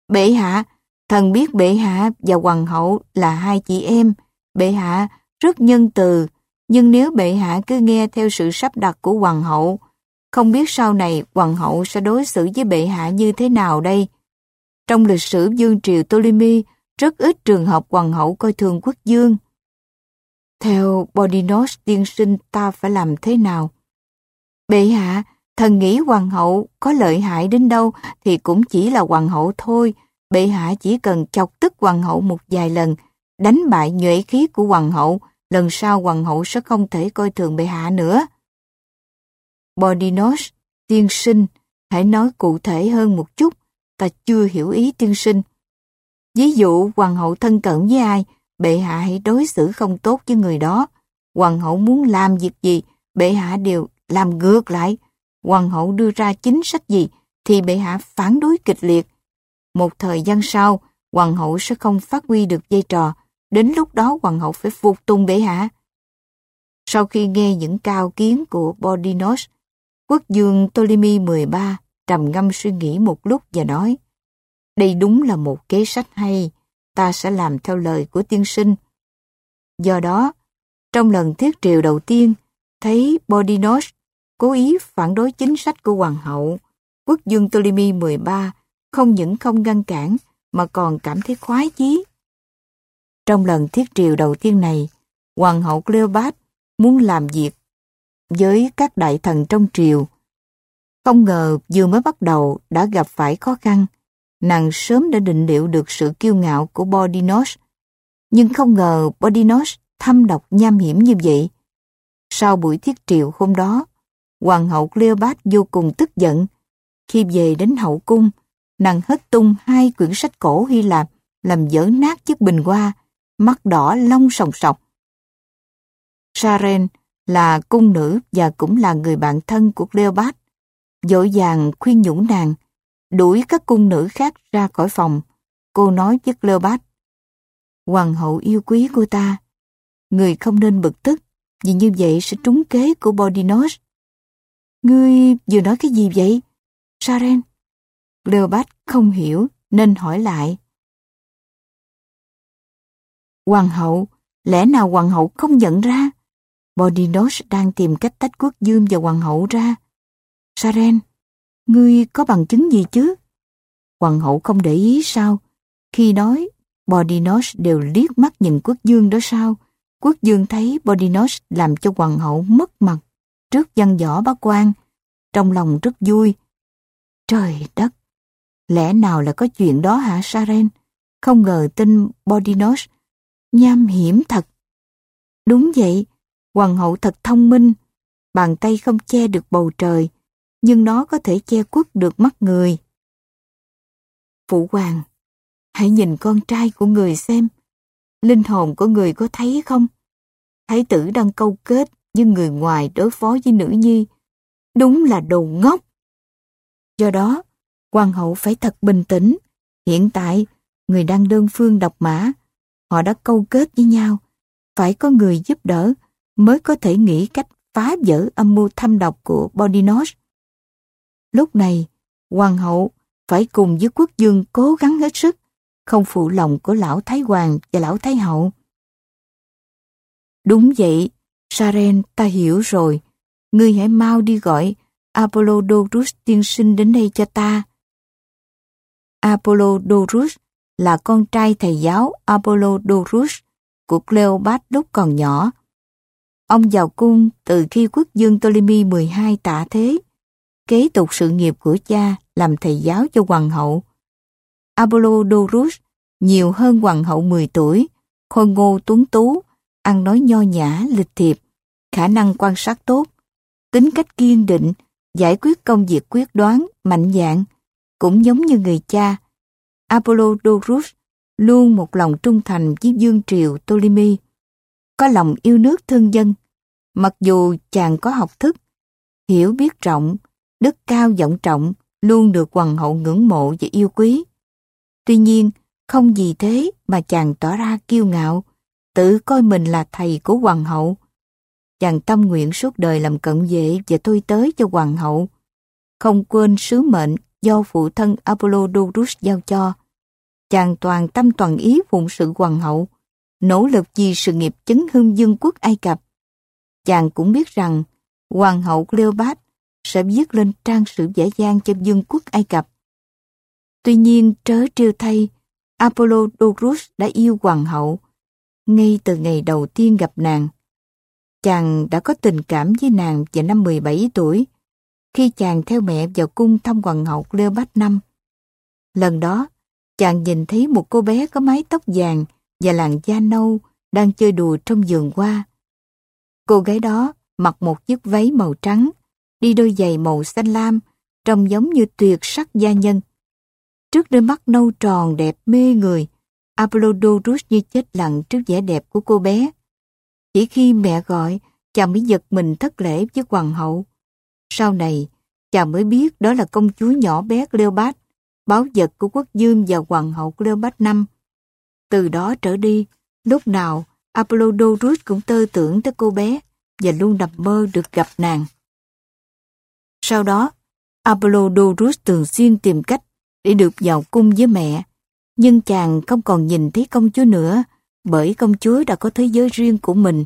Bệ hạ, thần biết bệ hạ và hoàng hậu là hai chị em. Bệ hạ rất nhân từ, nhưng nếu bệ hạ cứ nghe theo sự sắp đặt của hoàng hậu, không biết sau này hoàng hậu sẽ đối xử với bệ hạ như thế nào đây. Trong lịch sử dương triều Ptolemy, rất ít trường hợp hoàng hậu coi thường quốc dương. Theo Bodinos tiên sinh ta phải làm thế nào? Bệ hạ, thần nghĩ hoàng hậu có lợi hại đến đâu thì cũng chỉ là hoàng hậu thôi. Bệ hạ chỉ cần chọc tức hoàng hậu một vài lần, đánh bại nhuệ khí của hoàng hậu, lần sau hoàng hậu sẽ không thể coi thường bệ hạ nữa. Bodinos, tiên sinh, hãy nói cụ thể hơn một chút, ta chưa hiểu ý tiên sinh. Ví dụ hoàng hậu thân cận với ai, bệ hạ hãy đối xử không tốt với người đó. Hoàng hậu muốn làm việc gì, bệ hạ đều làm ngược lại. Hoàng hậu đưa ra chính sách gì, thì bệ hạ phản đối kịch liệt. Một thời gian sau, hoàng hậu sẽ không phát huy được vai trò. Đến lúc đó hoàng hậu phải phục tùng bệ hạ. Sau khi nghe những cao kiến của Bodinos, quốc dương Ptolemy 13 trầm ngâm suy nghĩ một lúc và nói đây đúng là một kế sách hay, ta sẽ làm theo lời của tiên sinh. Do đó, trong lần thiết triều đầu tiên, thấy Bodinos cố ý phản đối chính sách của hoàng hậu, quốc dương Ptolemy 13 không những không ngăn cản mà còn cảm thấy khoái chí. Trong lần thiết triều đầu tiên này, hoàng hậu Cleopat muốn làm việc với các đại thần trong triều. Không ngờ vừa mới bắt đầu đã gặp phải khó khăn, nàng sớm đã định liệu được sự kiêu ngạo của Bodinos. Nhưng không ngờ Bodinos thâm độc nham hiểm như vậy. Sau buổi thiết triều hôm đó, Hoàng hậu Cleopat vô cùng tức giận. Khi về đến hậu cung, nàng hất tung hai quyển sách cổ Hy Lạp làm dở nát chiếc bình hoa, mắt đỏ long sòng sọc. Saren là cung nữ và cũng là người bạn thân của Cleopat, dội vàng khuyên nhủ nàng, đuổi các cung nữ khác ra khỏi phòng. Cô nói với Cleopat, Hoàng hậu yêu quý cô ta, người không nên bực tức, vì như vậy sẽ trúng kế của Bodinos. Ngươi vừa nói cái gì vậy? Saren? Cleopat không hiểu nên hỏi lại. Hoàng hậu, lẽ nào hoàng hậu không nhận ra? Bodinos đang tìm cách tách quốc dương và hoàng hậu ra. Saren, ngươi có bằng chứng gì chứ? Hoàng hậu không để ý sao? Khi nói, Bodinos đều liếc mắt nhìn quốc dương đó sao? Quốc dương thấy Bodinos làm cho hoàng hậu mất mặt trước văn võ bá quan. Trong lòng rất vui. Trời đất! Lẽ nào là có chuyện đó hả Saren? Không ngờ tin Bodinos nham hiểm thật. Đúng vậy, hoàng hậu thật thông minh, bàn tay không che được bầu trời, nhưng nó có thể che khuất được mắt người. Phụ hoàng, hãy nhìn con trai của người xem, linh hồn của người có thấy không? Thái tử đang câu kết với người ngoài đối phó với nữ nhi, đúng là đồ ngốc. Do đó, hoàng hậu phải thật bình tĩnh. Hiện tại, người đang đơn phương độc mã, họ đã câu kết với nhau. Phải có người giúp đỡ mới có thể nghĩ cách phá vỡ âm mưu thâm độc của Bodinos. Lúc này, hoàng hậu phải cùng với quốc dương cố gắng hết sức, không phụ lòng của lão Thái Hoàng và lão Thái Hậu. Đúng vậy, Saren ta hiểu rồi. Ngươi hãy mau đi gọi Apollodorus tiên sinh đến đây cho ta. Apollodorus là con trai thầy giáo Apollodorus của Cleopat lúc còn nhỏ. Ông vào cung từ khi quốc dương Ptolemy 12 tạ thế, kế tục sự nghiệp của cha làm thầy giáo cho hoàng hậu. Apollodorus nhiều hơn hoàng hậu 10 tuổi, khôi ngô tuấn tú, ăn nói nho nhã, lịch thiệp, khả năng quan sát tốt, tính cách kiên định, giải quyết công việc quyết đoán, mạnh dạn, cũng giống như người cha. Apollodorus luôn một lòng trung thành với Dương Triều Ptolemy, có lòng yêu nước thương dân. Mặc dù chàng có học thức, hiểu biết rộng, đức cao vọng trọng, luôn được hoàng hậu ngưỡng mộ và yêu quý. Tuy nhiên, không vì thế mà chàng tỏ ra kiêu ngạo, tự coi mình là thầy của hoàng hậu. Chàng tâm nguyện suốt đời làm cận vệ và tôi tới cho hoàng hậu, không quên sứ mệnh do phụ thân Apollodorus giao cho. Chàng toàn tâm toàn ý phụng sự hoàng hậu, nỗ lực vì sự nghiệp chấn hưng dương quốc Ai Cập. Chàng cũng biết rằng hoàng hậu Cleopat sẽ viết lên trang sử giả gian cho dương quốc Ai Cập. Tuy nhiên trớ trêu thay, Apollodorus đã yêu hoàng hậu. Ngay từ ngày đầu tiên gặp nàng, chàng đã có tình cảm với nàng vào năm 17 tuổi, khi chàng theo mẹ vào cung thăm hoàng hậu Cleopat năm. Lần đó, chàng nhìn thấy một cô bé có mái tóc vàng và làn da nâu đang chơi đùa trong vườn hoa. Cô gái đó mặc một chiếc váy màu trắng, đi đôi giày màu xanh lam, trông giống như tuyệt sắc gia nhân. Trước đôi mắt nâu tròn đẹp mê người, Apollodorus như chết lặng trước vẻ đẹp của cô bé. Chỉ khi mẹ gọi, chàng mới giật mình thất lễ với hoàng hậu. Sau này, chàng mới biết đó là công chúa nhỏ bé Cleopat, báo vật của quốc dương và hoàng hậu Cleopat năm. Từ đó trở đi, lúc nào Apollodorus cũng tơ tưởng tới cô bé và luôn nằm mơ được gặp nàng. Sau đó, Apollodorus thường xuyên tìm cách để được vào cung với mẹ. Nhưng chàng không còn nhìn thấy công chúa nữa, bởi công chúa đã có thế giới riêng của mình,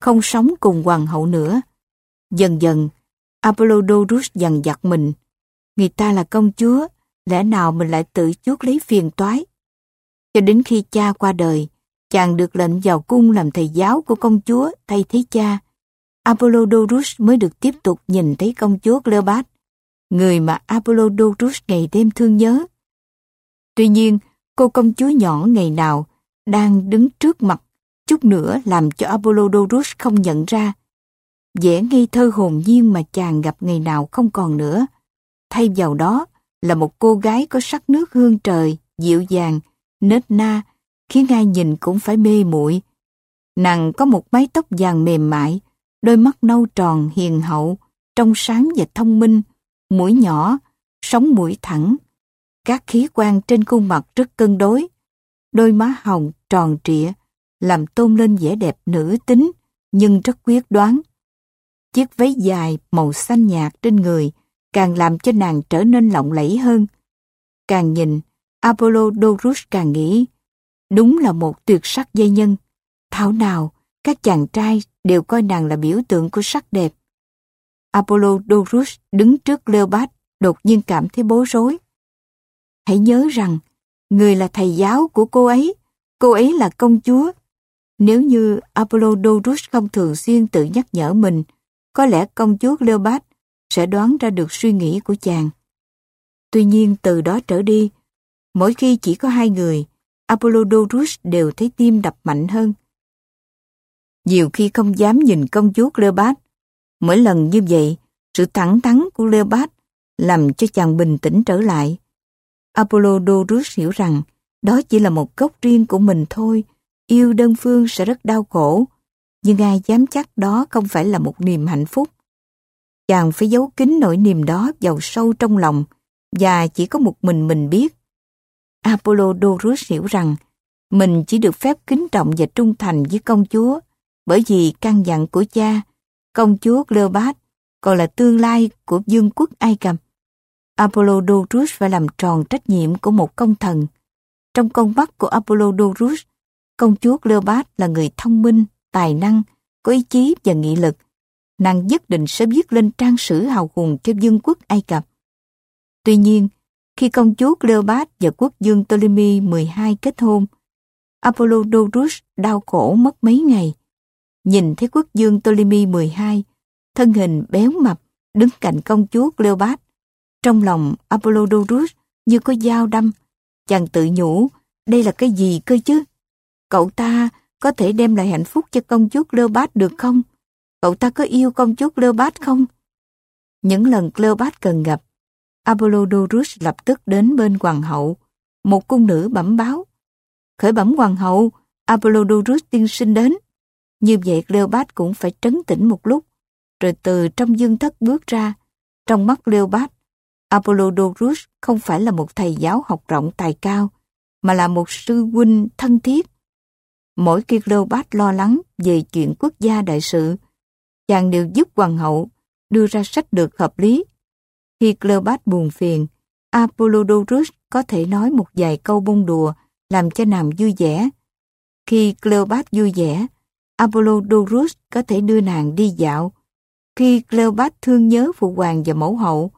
không sống cùng hoàng hậu nữa. Dần dần, Apollodorus dằn vặt mình. Người ta là công chúa, lẽ nào mình lại tự chuốc lấy phiền toái? Cho đến khi cha qua đời, chàng được lệnh vào cung làm thầy giáo của công chúa thay thế cha. Apollodorus mới được tiếp tục nhìn thấy công chúa Cleopat, người mà Apollodorus ngày đêm thương nhớ. Tuy nhiên, cô công chúa nhỏ ngày nào đang đứng trước mặt, chút nữa làm cho Apollodorus không nhận ra. vẻ ngây thơ hồn nhiên mà chàng gặp ngày nào không còn nữa. Thay vào đó là một cô gái có sắc nước hương trời, dịu dàng, nết na, khiến ai nhìn cũng phải mê muội. Nàng có một mái tóc vàng mềm mại, đôi mắt nâu tròn hiền hậu, trong sáng và thông minh, mũi nhỏ, sống mũi thẳng. Các khí quan trên khuôn mặt rất cân đối, đôi má hồng tròn trịa, làm tôn lên vẻ đẹp nữ tính, nhưng rất quyết đoán. Chiếc váy dài màu xanh nhạt trên người càng làm cho nàng trở nên lộng lẫy hơn. Càng nhìn, Apollo Dorus càng nghĩ, đúng là một tuyệt sắc dây nhân. Thảo nào, các chàng trai đều coi nàng là biểu tượng của sắc đẹp. Apollo Dorus đứng trước Leopard đột nhiên cảm thấy bối rối. Hãy nhớ rằng, người là thầy giáo của cô ấy, cô ấy là công chúa. Nếu như Apollodorus không thường xuyên tự nhắc nhở mình, có lẽ công chúa Leopold sẽ đoán ra được suy nghĩ của chàng. Tuy nhiên từ đó trở đi, mỗi khi chỉ có hai người, Apollodorus đều thấy tim đập mạnh hơn. Nhiều khi không dám nhìn công chúa Cleopatra Mỗi lần như vậy, sự thẳng thắn của Cleopatra làm cho chàng bình tĩnh trở lại. Apollodorus hiểu rằng đó chỉ là một gốc riêng của mình thôi, yêu đơn phương sẽ rất đau khổ, nhưng ai dám chắc đó không phải là một niềm hạnh phúc. Chàng phải giấu kín nỗi niềm đó vào sâu trong lòng, và chỉ có một mình mình biết. Apollodorus hiểu rằng mình chỉ được phép kính trọng và trung thành với công chúa bởi vì căn dặn của cha, công chúa Cleopat còn là tương lai của vương quốc Ai Cập. Apollodorus phải làm tròn trách nhiệm của một công thần. Trong con mắt của Apollodorus, công chúa Cleopat là người thông minh, tài năng, có ý chí và nghị lực. Nàng nhất định sẽ viết lên trang sử hào hùng cho vương quốc Ai Cập. Tuy nhiên, khi công chúa Cleopat và quốc vương Ptolemy 12 kết hôn, Apollodorus đau khổ mất mấy ngày. Nhìn thấy quốc vương Ptolemy 12, thân hình béo mập, đứng cạnh công chúa Cleopat. Trong lòng Apollodorus như có dao đâm, chàng tự nhủ, đây là cái gì cơ chứ? Cậu ta có thể đem lại hạnh phúc cho công chúa Cleopat được không? Cậu ta có yêu công chúa Cleopat không? Những lần Cleopat cần gặp, Apollodorus lập tức đến bên hoàng hậu, một cung nữ bẩm báo. Khởi bẩm hoàng hậu, Apollodorus tiên sinh đến. Như vậy Cleopat cũng phải trấn tĩnh một lúc, rồi từ trong dương thất bước ra. Trong mắt Cleopat, Apollodorus không phải là một thầy giáo học rộng tài cao, mà là một sư huynh thân thiết. Mỗi khi Cleopat lo lắng về chuyện quốc gia đại sự, chàng đều giúp hoàng hậu đưa ra sách được hợp lý khi Cleopat buồn phiền, Apollodorus có thể nói một vài câu bông đùa làm cho nàng vui vẻ. Khi Cleopat vui vẻ, Apollodorus có thể đưa nàng đi dạo. Khi Cleopat thương nhớ phụ hoàng và mẫu hậu,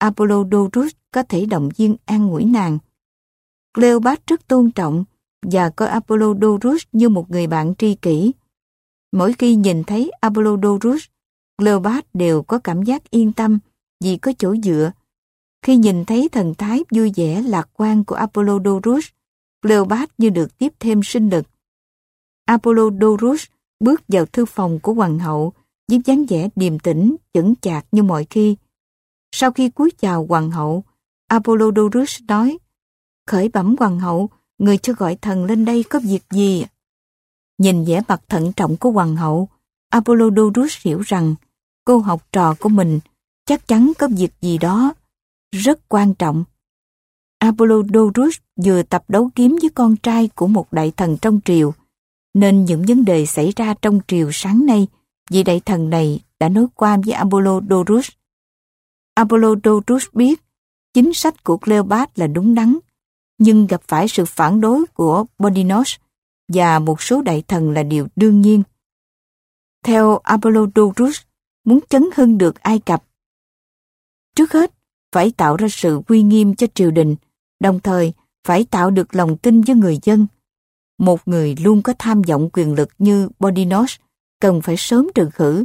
Apollodorus có thể động viên an ủi nàng. Cleopat rất tôn trọng và coi Apollodorus như một người bạn tri kỷ. Mỗi khi nhìn thấy Apollodorus, Cleopat đều có cảm giác yên tâm vì có chỗ dựa. Khi nhìn thấy thần thái vui vẻ lạc quan của Apollodorus, Cleopat như được tiếp thêm sinh lực. Apollodorus bước vào thư phòng của hoàng hậu với dáng vẻ điềm tĩnh, chững chạc như mọi khi. Sau khi cúi chào hoàng hậu, Apollodorus nói, khởi bẩm hoàng hậu, người cho gọi thần lên đây có việc gì? Nhìn vẻ mặt thận trọng của hoàng hậu, Apollodorus hiểu rằng cô học trò của mình chắc chắn có việc gì đó rất quan trọng. Apollodorus vừa tập đấu kiếm với con trai của một đại thần trong triều, nên những vấn đề xảy ra trong triều sáng nay, vì đại thần này đã nói qua với Apollodorus. Apollodorus biết chính sách của Cleopat là đúng đắn, nhưng gặp phải sự phản đối của Bodinos và một số đại thần là điều đương nhiên. Theo Apollodorus, muốn chấn hưng được Ai Cập Trước hết, phải tạo ra sự uy nghiêm cho triều đình, đồng thời phải tạo được lòng tin với người dân. Một người luôn có tham vọng quyền lực như Bodinos cần phải sớm trừ khử.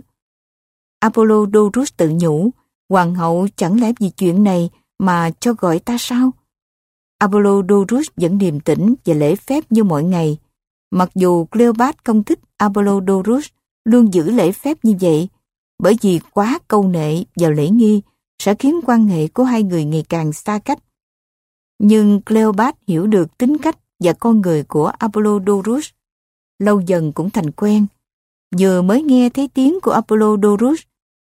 Apollodorus tự nhủ, hoàng hậu chẳng lẽ vì chuyện này mà cho gọi ta sao? Apollodorus vẫn điềm tĩnh và lễ phép như mọi ngày. Mặc dù Cleopat không thích Apollodorus luôn giữ lễ phép như vậy, bởi vì quá câu nệ vào lễ nghi sẽ khiến quan hệ của hai người ngày càng xa cách. Nhưng Cleopat hiểu được tính cách và con người của Apollodorus, lâu dần cũng thành quen. Vừa mới nghe thấy tiếng của Apollodorus,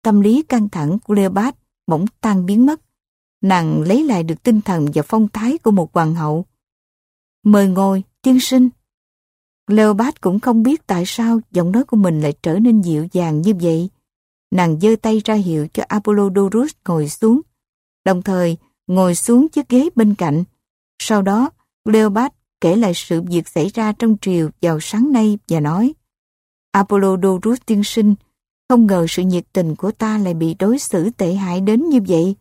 tâm lý căng thẳng của Cleopat bỗng tan biến mất. Nàng lấy lại được tinh thần và phong thái của một hoàng hậu. Mời ngồi, tiên sinh. Cleopat cũng không biết tại sao giọng nói của mình lại trở nên dịu dàng như vậy. Nàng giơ tay ra hiệu cho Apollodorus ngồi xuống, đồng thời ngồi xuống chiếc ghế bên cạnh. Sau đó, Cleopat kể lại sự việc xảy ra trong triều vào sáng nay và nói Apollodorus tiên sinh, không ngờ sự nhiệt tình của ta lại bị đối xử tệ hại đến như vậy.